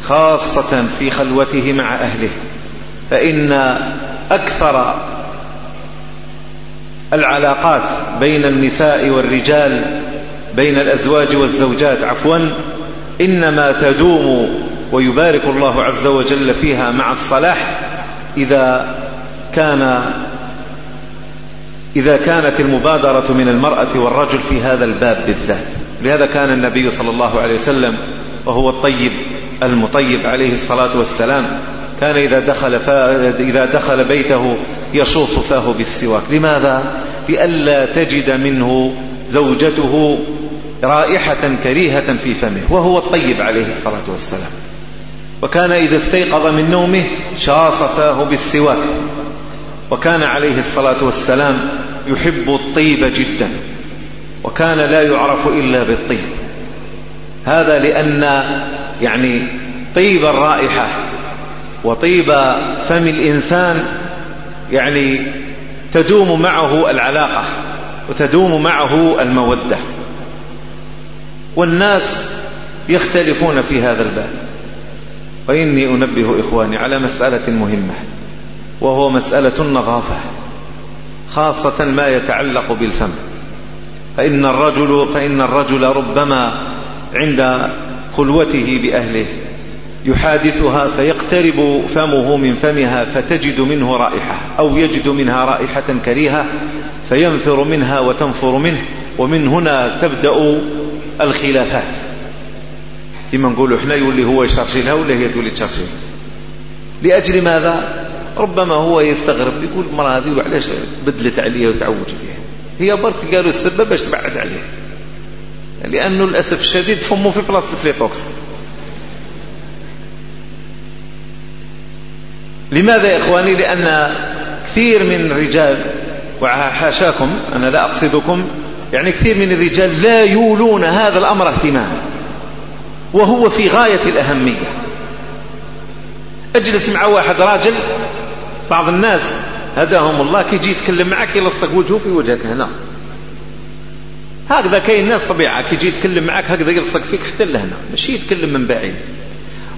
[SPEAKER 1] خاصة في خلوته مع أهله فإن أكثر العلاقات بين النساء والرجال بين الأزواج والزوجات عفوا إنما تدوم ويبارك الله عز وجل فيها مع الصلاح إذا كان إذا كانت المبادرة من المرأة والرجل في هذا الباب بالذات. لهذا كان النبي صلى الله عليه وسلم وهو الطيب المطيب عليه الصلاة والسلام كان إذا دخل, إذا دخل بيته يشوص فاه بالسواك. لماذا؟ لئلا تجد منه زوجته رائحة كريهة في فمه وهو الطيب عليه الصلاة والسلام. وكان إذا استيقظ من نومه شاص فاه بالسواك. وكان عليه الصلاة والسلام يحب الطيب جدا وكان لا يعرف إلا بالطيب. هذا لأن يعني طيب الرائحة وطيب فم الإنسان يعني تدوم معه العلاقة وتدوم معه المودة. والناس يختلفون في هذا الباب. وإني أنبه إخواني على مسألة مهمة. وهو مسألة النظافة خاصة ما يتعلق بالفم. فإن الرجل فإن الرجل ربما عند خلوته بأهله يحادثها فيقترب فمه من فمها فتجد منه رائحة أو يجد منها رائحة كريهة فينفر منها وتنفر منه ومن هنا تبدأ الخلافات. كما نقول إحنا يولي هو يشرشلها ولا هي تولي تشرشل لأجل ماذا؟ ربما هو يستغرب يقول المرأة هذه وعلاش بدلت عليها وتعوجت فيها؟ هي برك قالوا السبب باش تبعد عليها لأنه للأسف الشديد فمه في بلاصة الفليتوكس لماذا يا إخواني؟ لأن كثير من الرجال وحاشاكم أنا لا أقصدكم يعني كثير من الرجال لا يولون هذا الأمر اهتماما وهو في غاية الأهمية. أجلس مع واحد راجل بعض الناس هداهم الله كي يجي يتكلم معك يلصق وجهه في وجهك هنا. هكذا كاين ناس طبيعة كي يجي يتكلم معك هكذا يلصق فيك حتى لهنا ماشي يتكلم من بعيد.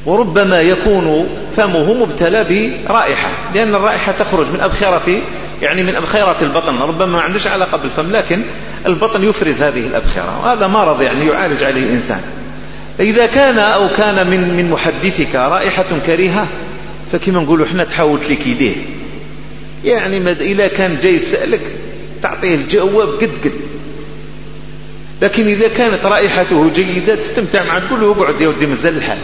[SPEAKER 1] وربما يكون فمه مبتلى برائحة لأن الرائحة تخرج من أبخرة يعني من أبخرة البطن ربما ما عندوش علاقة بالفم لكن البطن يفرز هذه الأبخرة وهذا مرض يعني يعالج عليه الإنسان. إذا كان أو كان من من محدثك رائحة كريهة فكما نقولوا إحنا تحاول لك يديه. يعني مد إذا كان جاي يسألك تعطيه الجواب قد قد. لكن إذا كانت رائحته جيدة تستمتع معه تقول له اقعد يا ودي مازال الحال.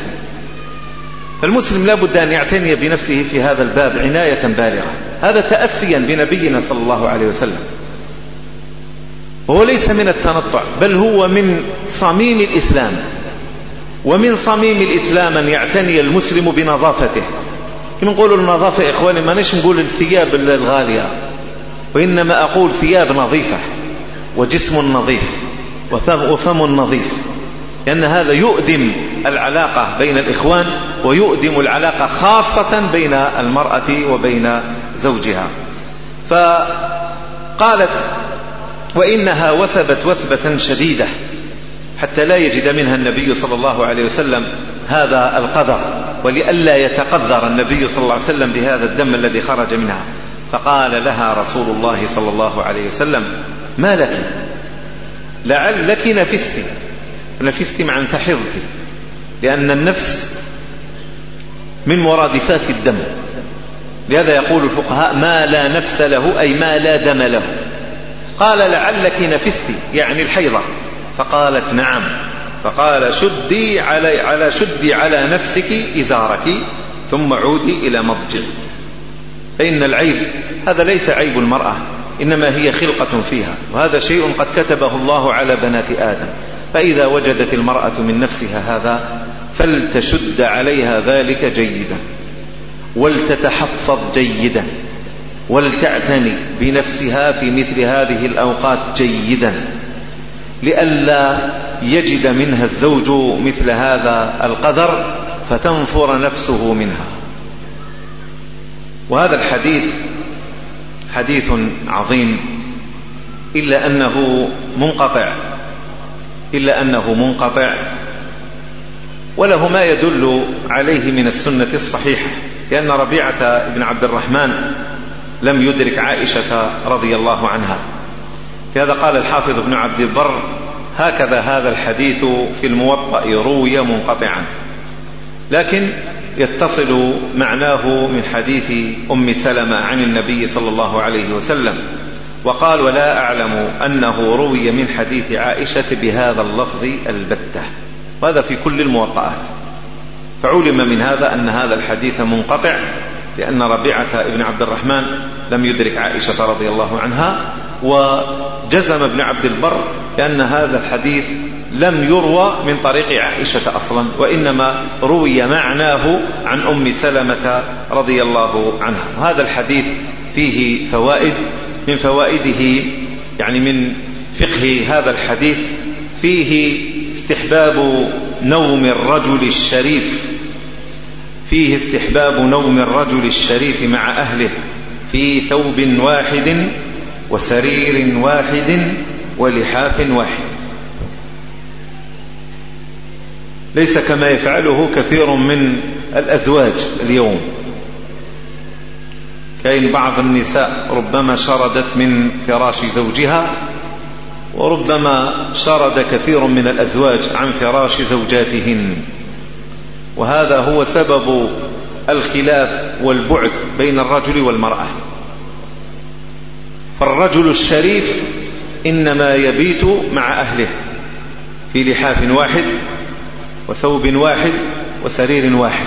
[SPEAKER 1] المسلم لا بد أن يعتني بنفسه في هذا الباب عناية بالغة. هذا تأسيا بنبينا صلى الله عليه وسلم. وهو ليس من التنطع بل هو من صميم الإسلام. ومن صميم الإسلام أن يعتني المسلم بنظافته. نقول النظافة يا إخواني ما نش نقول الثياب الغالية وإنما أقول ثياب نظيفة وجسم نظيف وفم نظيف لأن هذا يؤدم العلاقة بين الإخوان ويؤدم العلاقة خاصة بين المرأة وبين زوجها. فقالت وإنها وثبت وثبة شديدة حتى لا يجد منها النبي صلى الله عليه وسلم هذا القدر ولئلا يتقذر النبي صلى الله عليه وسلم بهذا الدم الذي خرج منها. فقال لها رسول الله صلى الله عليه وسلم ما لك؟ لعلك نفست نفست مع انتحضت لأن النفس من مرادفات الدم. لهذا يقول الفقهاء ما لا نفس له أي ما لا دم له. قال لعلك نفست يعني الحيضة. فقالت نعم. فقال شدي على على شدي على نفسك إزارك ثم عودي إلى مضجعك فإن العيب هذا ليس عيب المرأة إنما هي خلقة فيها وهذا شيء قد كتبه الله على بنات آدم. فإذا وجدت المرأة من نفسها هذا فلتشد عليها ذلك جيدا ولتتحفظ جيدا ولتعتني بنفسها في مثل هذه الأوقات جيدا. لئلا يجد منها الزوج مثل هذا القدر فتنفر نفسه منها. وهذا الحديث حديث عظيم إلا أنه منقطع إلا أنه منقطع وله ما يدل عليه من السنة الصحيحة لأن ربيعة بن عبد الرحمن لم يدرك عائشة رضي الله عنها. لهذا قال الحافظ ابن عبد البر هكذا هذا الحديث في الموطأ روي منقطعا. لكن يتصل معناه من حديث أم سلمة عن النبي صلى الله عليه وسلم وقال ولا أعلم أنه روي من حديث عائشة بهذا اللفظ البتة. وهذا في كل الموطئات فعلم من هذا أن هذا الحديث منقطع لأن ربيعة بن عبد الرحمن لم يدرك عائشة رضي الله عنها وجزم ابن عبد البر لأن هذا الحديث لم يروى من طريق عائشة أصلا وإنما روي معناه عن أم سلمة رضي الله عنها. وهذا الحديث فيه فوائد من فوائده يعني من فقه هذا الحديث فيه استحباب نوم الرجل الشريف فيه استحباب نوم الرجل الشريف مع أهله في ثوب واحد وسرير واحد ولحاف واحد. ليس كما يفعله كثير من الأزواج اليوم. كاين بعض النساء ربما شردت من فراش زوجها وربما شرد كثير من الأزواج عن فراش زوجاتهن. وهذا هو سبب الخلاف والبعد بين الرجل والمرأة. فالرجل الشريف إنما يبيت مع أهله في لحاف واحد وثوب واحد وسرير واحد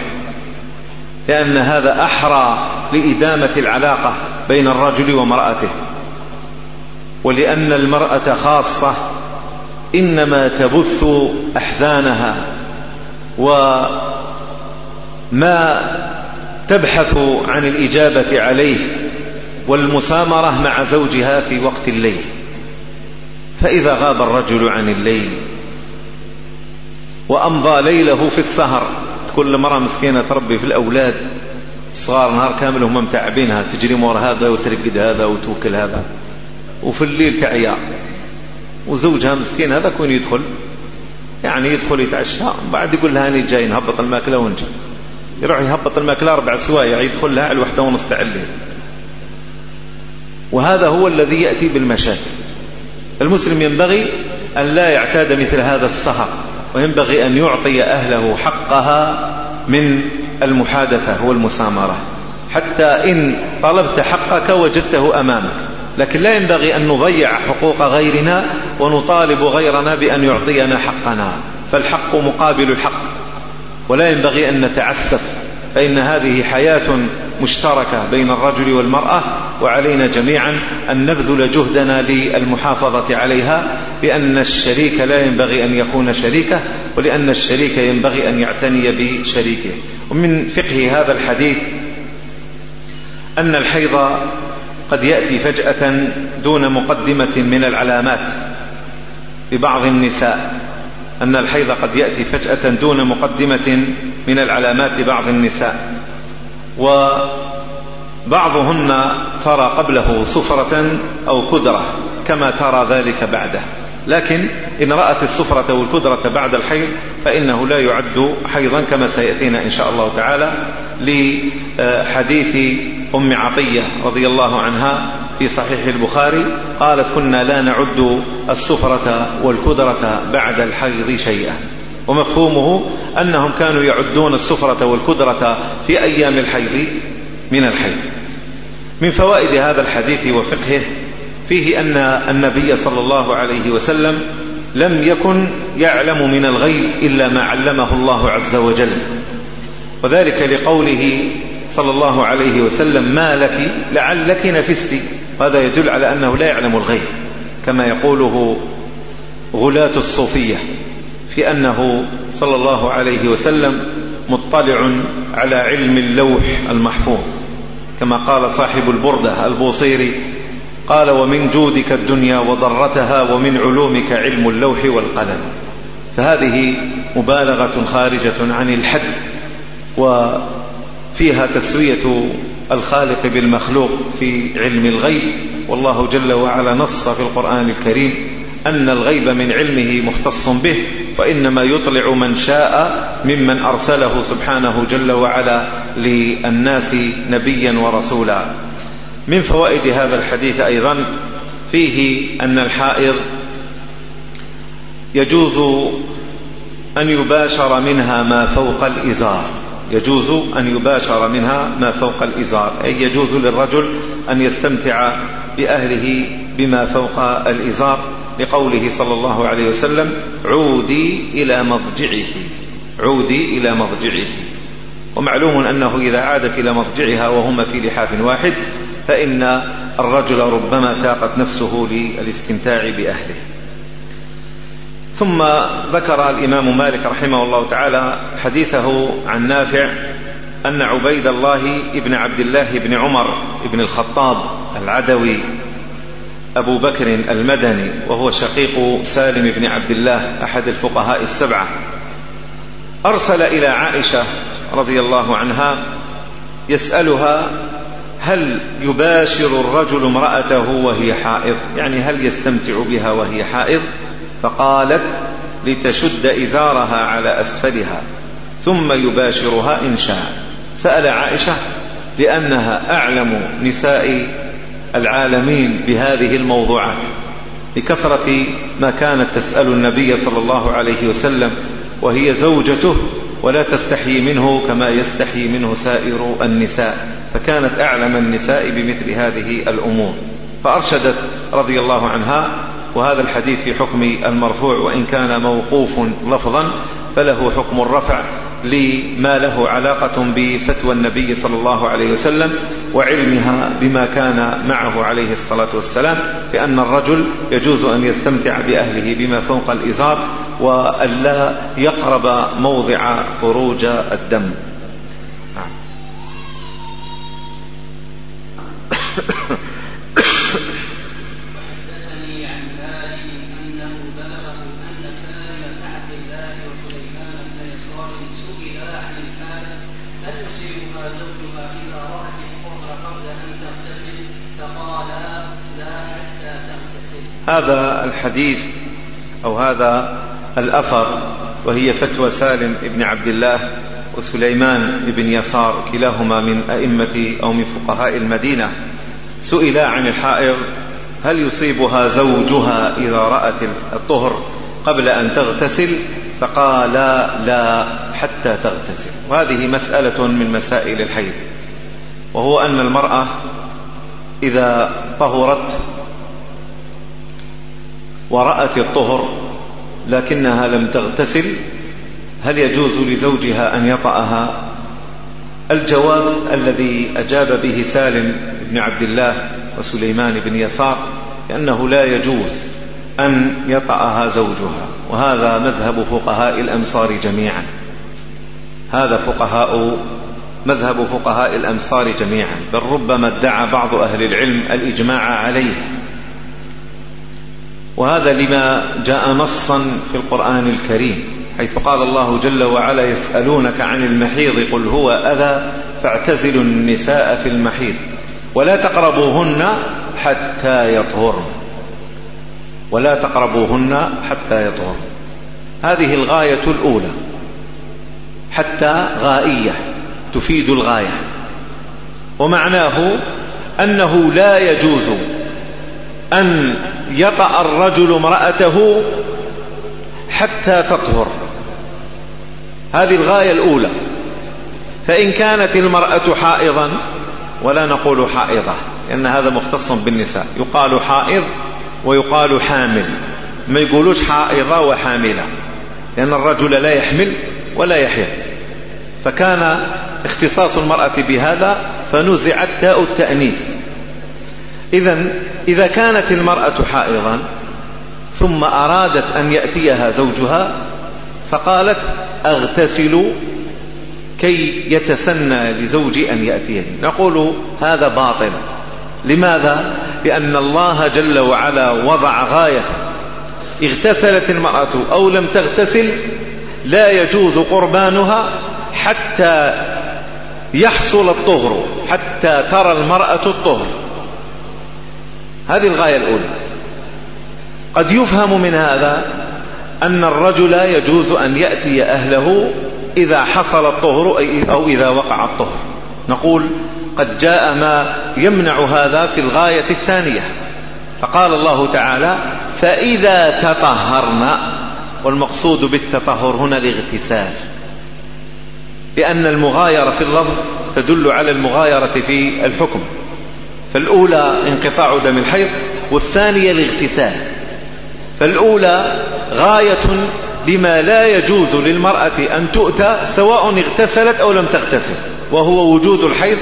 [SPEAKER 1] لأن هذا أحرى لإدامة العلاقة بين الرجل ومرأته ولأن المرأة خاصة إنما تبث أحزانها وما تبحث عن الإجابة عليه والمسامرة مع زوجها في وقت الليل. فإذا غاب الرجل عن الليل وأمضى ليله في السهر كل مرة مسكينة تربي في الأولاد صغار نهار كامل هم متعبينها تجري مور هذا وترقد هذا وتوكل هذا. وفي الليل تعيا وزوجها مسكين هذا كون يدخل يعني يدخل يتعشى بعد يقول لها أنا جاي نهبط الماكلة ونجي. يروح يهبط الماكلة أربع سوايع يدخل لها على الوحدة ونص الليل. وهذا هو الذي يأتي بالمشاكل. المسلم ينبغي أن لا يعتاد مثل هذا السهر وينبغي أن يعطي أهله حقها من المحادثة والمسامرة. حتى إن طلبت حقك وجدته أمامك. لكن لا ينبغي أن نضيع حقوق غيرنا ونطالب غيرنا بأن يعطينا حقنا. فالحق مقابل الحق. ولا ينبغي أن نتعسف فإن هذه حياة مشتركة بين الرجل والمرأة وعلينا جميعا أن نبذل جهدنا للمحافظة عليها لأن الشريك لا ينبغي أن يكون شريكه ولأن الشريك ينبغي أن يعتني بشريكه. ومن فقه هذا الحديث أن الحيض قد يأتي فجأة دون مقدمة من العلامات لبعض النساء. أن الحيض قد يأتي فجأة دون مقدمة من العلامات لبعض النساء. وبعضهن ترى قبله صفرة أو كدرة كما ترى ذلك بعده. لكن إن رأت الصفرة والكدرة بعد الحيض فإنه لا يعد حيضا كما سيأتينا إن شاء الله تعالى لحديث أم عطية رضي الله عنها في صحيح البخاري قالت كنا لا نعد الصفرة والكدرة بعد الحيض شيئا. ومفهومه أنهم كانوا يعدون السفرة والكدرة في أيام الحيض من الحيض. من فوائد هذا الحديث وفقهه فيه أن النبي صلى الله عليه وسلم لم يكن يعلم من الغيب إلا ما علمه الله عز وجل. وذلك لقوله صلى الله عليه وسلم ما لك لعلك نفست. هذا يدل على أنه لا يعلم الغيب كما يقوله غلاة الصوفية. في أنه صلى الله عليه وسلم مطلع على علم اللوح المحفوظ كما قال صاحب البردة البوصيري قال ومن جودك الدنيا وضرتها ومن علومك علم اللوح والقلم. فهذه مبالغة خارجة عن الحد وفيها تسوية الخالق بالمخلوق في علم الغيب. والله جل وعلا نص في القرآن الكريم أن الغيب من علمه مختص به وإنما يطلع من شاء ممن أرسله سبحانه جل وعلا للناس نبيا ورسولا. من فوائد هذا الحديث أيضا فيه أن الحائض يجوز أن يباشر منها ما فوق الإزار. يجوز أن يباشر منها ما فوق الإزار. أي يجوز للرجل أن يستمتع بأهله بما فوق الإزار. لقوله صلى الله عليه وسلم عودي إلى مضجعك. عودي إلى مضجعك. ومعلوم أنه إذا عادت إلى مضجعها وهما في لحاف واحد فإن الرجل ربما تاقت نفسه للاستمتاع بأهله. ثم ذكر الإمام مالك رحمه الله تعالى حديثه عن نافع أن عبيد الله ابن عبد الله بن عمر بن الخطاب العدوي أبو بكر المدني وهو شقيق سالم بن عبد الله أحد الفقهاء السبعة. أرسل إلى عائشة رضي الله عنها يسألها هل يباشر الرجل امرأته وهي حائض؟ يعني هل يستمتع بها وهي حائض؟ فقالت لتشد إزارها على أسفلها ثم يباشرها إن شاء. سأل عائشة لأنها أعلم نساء العالمين بهذه الموضوعات لكثرة ما كانت تسأل النبي صلى الله عليه وسلم وهي زوجته ولا تستحي منه كما يستحي منه سائر النساء فكانت أعلم النساء بمثل هذه الأمور. فأرشدت رضي الله عنها وهذا الحديث في حكم المرفوع وإن كان موقوف لفظا فله حكم الرفع. لما له علاقة بفتوى النبي صلى الله عليه وسلم وعلمها بما كان معه عليه الصلاة والسلام بأن الرجل يجوز أن يستمتع بأهله بما فوق الإزار وألا يقرب موضع خروج الدم هذا الحديث أو هذا الأثر وهي فتوى سالم بن عبد الله وسليمان بن يسار كلاهما من أئمة أو من فقهاء المدينة. سئلا عن الحائض هل يصيبها زوجها إذا رأت الطهر قبل أن تغتسل؟ فقال لا حتى تغتسل. وهذه مسألة من مسائل الحيض وهو أن المرأة إذا طهرت ورأت الطهر لكنها لم تغتسل هل يجوز لزوجها أن يطأها؟ الجواب الذي أجاب به سالم بن عبد الله وسليمان بن يسار لأنه لا يجوز أن يطأها زوجها وهذا مذهب فقهاء الأمصار جميعا. هذا فقهاء مذهب فقهاء الأمصار جميعا بل ربما ادعى بعض أهل العلم الإجماع عليه. وهذا لما جاء نصا في القرآن الكريم حيث قال الله جل وعلا يسألونك عن المحيض قل هو أذى فاعتزلوا النساء في المحيض ولا تقربوهن حتى يطهرن ولا تقربوهن حتى يطهرن هذه الغاية الأولى حتى غائية تفيد الغاية ومعناه أنه لا يجوز أن يطأ الرجل امرأته حتى تطهر. هذه الغاية الأولى. فإن كانت المرأة حائضا ولا نقول حائضة لأن هذا مختص بالنساء. يقال حائض ويقال حامل. ما يقولوش حائضة وحاملة لأن الرجل لا يحمل ولا يحيض. فكان اختصاص المرأة بهذا فنزعت تاء التأنيث. إذا إذا كانت المرأة حائضا ثم أرادت أن يأتيها زوجها فقالت أغتسل كي يتسنى لزوجي أن يأتيني. نقول هذا باطل. لماذا؟ لأن الله جل وعلا وضع غاية. اغتسلت المرأة أو لم تغتسل لا يجوز قربانها حتى يحصل الطهر حتى ترى المرأة الطهر. هذه الغاية الأولى. قد يفهم من هذا أن الرجل يجوز أن يأتي أهله إذا حصل الطهر أو إذا وقع الطهر. نقول قد جاء ما يمنع هذا في الغاية الثانية. فقال الله تعالى فإذا تطهرنا والمقصود بالتطهر هنا الاغتسال. لأن المغايرة في اللفظ تدل على المغايرة في الحكم. فالأولى انقطاع دم الحيض والثانية الاغتسال. فالأولى غاية بما لا يجوز للمرأة أن تؤتى سواء اغتسلت أو لم تغتسل وهو وجود الحيض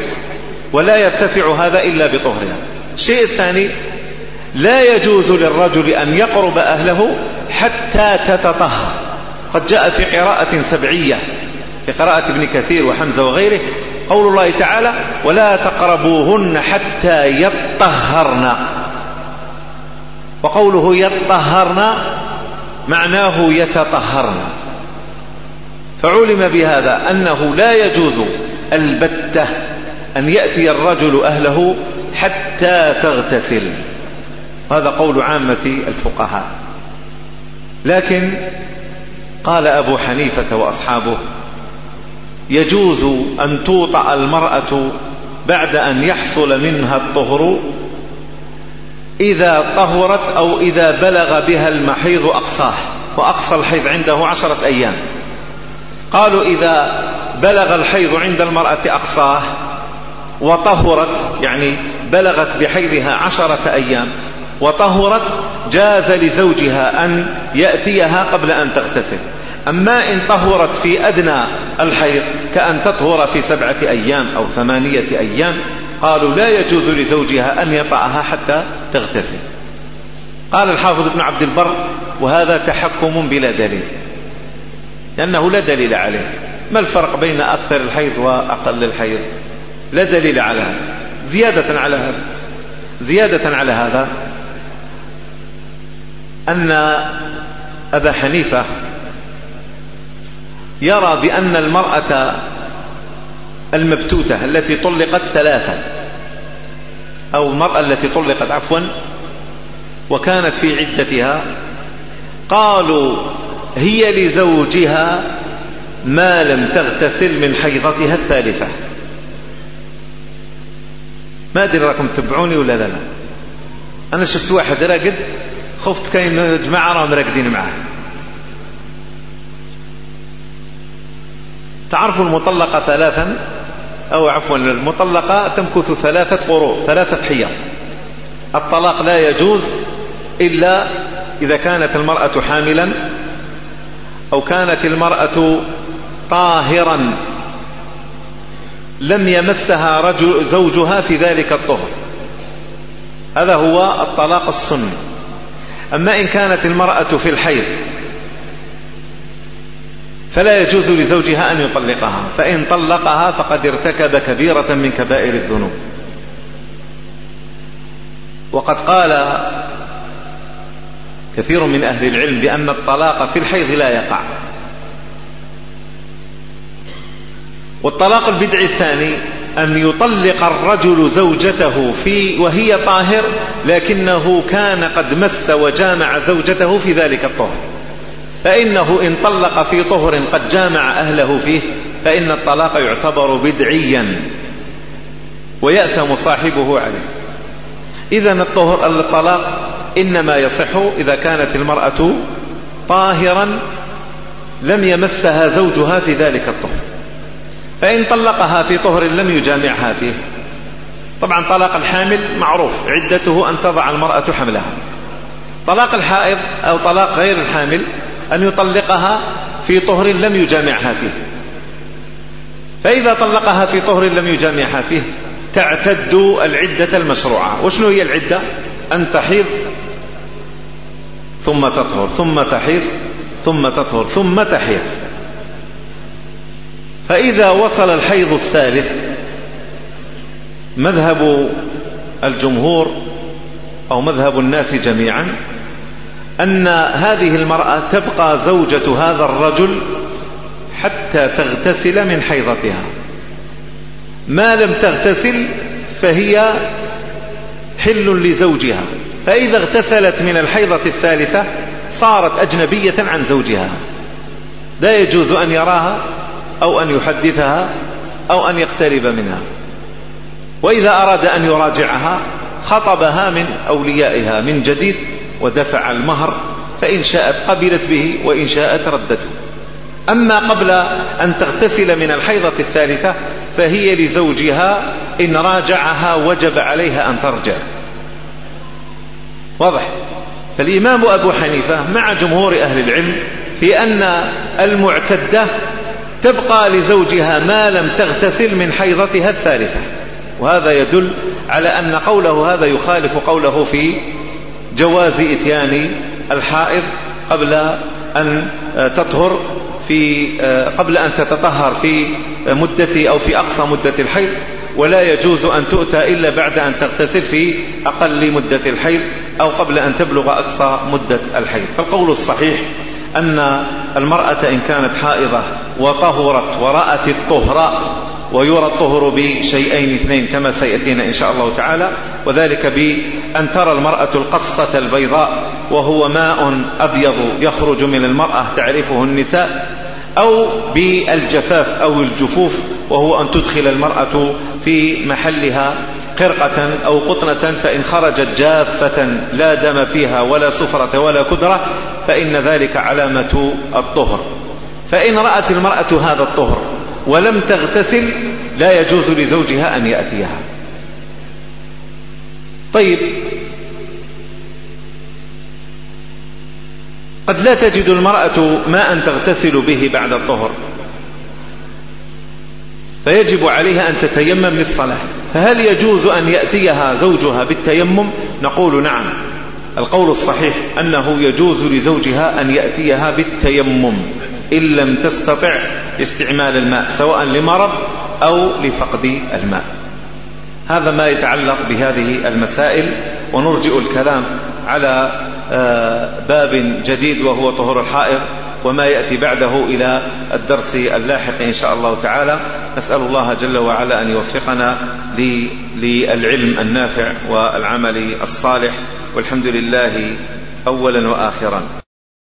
[SPEAKER 1] ولا يرتفع هذا إلا بطهرها. الشيء الثاني لا يجوز للرجل أن يقرب أهله حتى تتطهر. قد جاء في قراءة سبعية في قراءة ابن كثير وحمزة وغيره قول الله تعالى ولا تقربوهن حتى يطهرن. وقوله يطهرن معناه يتطهرن. فعلم بهذا أنه لا يجوز البتة أن يأتي الرجل أهله حتى تغتسل. هذا قول عامة الفقهاء. لكن قال أبو حنيفة وأصحابه يجوز أن توطأ المرأة بعد أن يحصل منها الطهر إذا طهرت أو إذا بلغ بها المحيض أقصاه وأقصى الحيض عنده عشرة أيام. قالوا إذا بلغ الحيض عند المرأة أقصاه وطهرت يعني بلغت بحيضها عشرة أيام وطهرت جاز لزوجها أن يأتيها قبل أن تغتسل. أما إن طهرت في أدنى الحيض كأن تطهر في سبعة أيام أو ثمانية أيام قالوا لا يجوز لزوجها أن يطأها حتى تغتسل. قال الحافظ ابن عبد البر وهذا تحكم بلا دليل لأنه لا دليل عليه. ما الفرق بين أكثر الحيض وأقل الحيض؟ لا دليل على هذا. زيادة على هذا زيادة على هذا أن أبا حنيفة يرى بأن المرأة المبتوتة التي طلقت ثلاثة أو المرأة التي طلقت عفوا وكانت في عدتها قالوا هي لزوجها ما لم تغتسل من حيضتها الثالثة. ما أدري راكم تتبعوني ولا لا. أنا شفت واحد راقد خفت كاين جماعة راهم راقدين معاه. تعرفوا المطلقة ثلاثا؟ أو عفوا المطلقة تمكث ثلاثة قروء ثلاثة حيض. الطلاق لا يجوز إلا إذا كانت المرأة حاملا أو كانت المرأة طاهرا. لم يمسها رجل زوجها في ذلك الطهر. هذا هو الطلاق السني. أما إن كانت المرأة في الحيض فلا يجوز لزوجها أن يطلقها فإن طلقها فقد ارتكب كبيرة من كبائر الذنوب. وقد قال كثير من أهل العلم بأن الطلاق في الحيض لا يقع. والطلاق البدع الثاني أن يطلق الرجل زوجته في وهي طاهر لكنه كان قد مس وجامع زوجته في ذلك الطهر. فإنه إن طلق في طهر قد جامع أهله فيه فإن الطلاق يعتبر بدعيا. ويأثم صاحبه عليه. إذا الطهر الطلاق إنما يصح إذا كانت المرأة طاهرا لم يمسها زوجها في ذلك الطهر. فإن طلقها في طهر لم يجامعها فيه. طبعا طلاق الحامل معروف عدته أن تضع المرأة حملها. طلاق الحائض أو طلاق غير الحامل أن يطلقها في طهر لم يجامعها فيه. فإذا طلقها في طهر لم يجامعها فيه تعتد العدة المشروعة. وشنو هي العدة؟ أن تحيض ثم تطهر ثم تحيض ثم تطهر ثم تحيض. فإذا وصل الحيض الثالث مذهب الجمهور أو مذهب الناس جميعا أن هذه المرأة تبقى زوجة هذا الرجل حتى تغتسل من حيضتها. ما لم تغتسل فهي حل لزوجها. فإذا اغتسلت من الحيضة الثالثة صارت أجنبية عن زوجها. لا يجوز أن يراها أو أن يحدثها أو أن يقترب منها. وإذا أراد أن يراجعها خطبها من أوليائها من جديد ودفع المهر فإن شاءت قبلت به وإن شاءت ردته أما قبل أن تغتسل من الحيضة الثالثة فهي لزوجها إن راجعها وجب عليها أن ترجع. واضح؟ فالإمام أبو حنيفة مع جمهور أهل العلم في أن المعتدة تبقى لزوجها ما لم تغتسل من حيضتها الثالثة. وهذا يدل على أن قوله هذا يخالف قوله في جواز إتيان الحائض قبل أن تطهر في قبل أن تتطهر في مدة أو في أقصى مدة الحيض ولا يجوز أن تؤتى إلا بعد أن تغتسل في أقل مدة الحيض أو قبل أن تبلغ أقصى مدة الحيض. فالقول الصحيح أن المرأة إن كانت حائضة وطهرت ورأت الطهر ويرى الطهر بشيئين اثنين كما سيأتينا إن شاء الله تعالى وذلك بأن ترى المرأة القصة البيضاء وهو ماء أبيض يخرج من المرأة تعرفه النساء أو بالجفاف أو الجفوف وهو أن تدخل المرأة في محلها قرقة أو قطنة فإن خرجت جافة لا دم فيها ولا سفرة ولا كدرة فإن ذلك علامة الطهر. فإن رأت المرأة هذا الطهر ولم تغتسل لا يجوز لزوجها أن يأتيها. طيب قد لا تجد المرأة ماء تغتسل به بعد الطهر فيجب عليها أن تتيمم للصلاة فهل يجوز أن يأتيها زوجها بالتيمم؟ نقول نعم. القول الصحيح أنه يجوز لزوجها أن يأتيها بالتيمم. إن لم تستطع استعمال الماء سواء لمرض أو لفقد الماء. هذا ما يتعلق بهذه المسائل ونرجئ الكلام على آه، باب جديد وهو طهور الحائض وما يأتي بعده إلى الدرس اللاحق إن شاء الله تعالى. نسأل الله جل وعلا أن يوفقنا للعلم النافع والعمل الصالح. والحمد لله أولا وآخرا.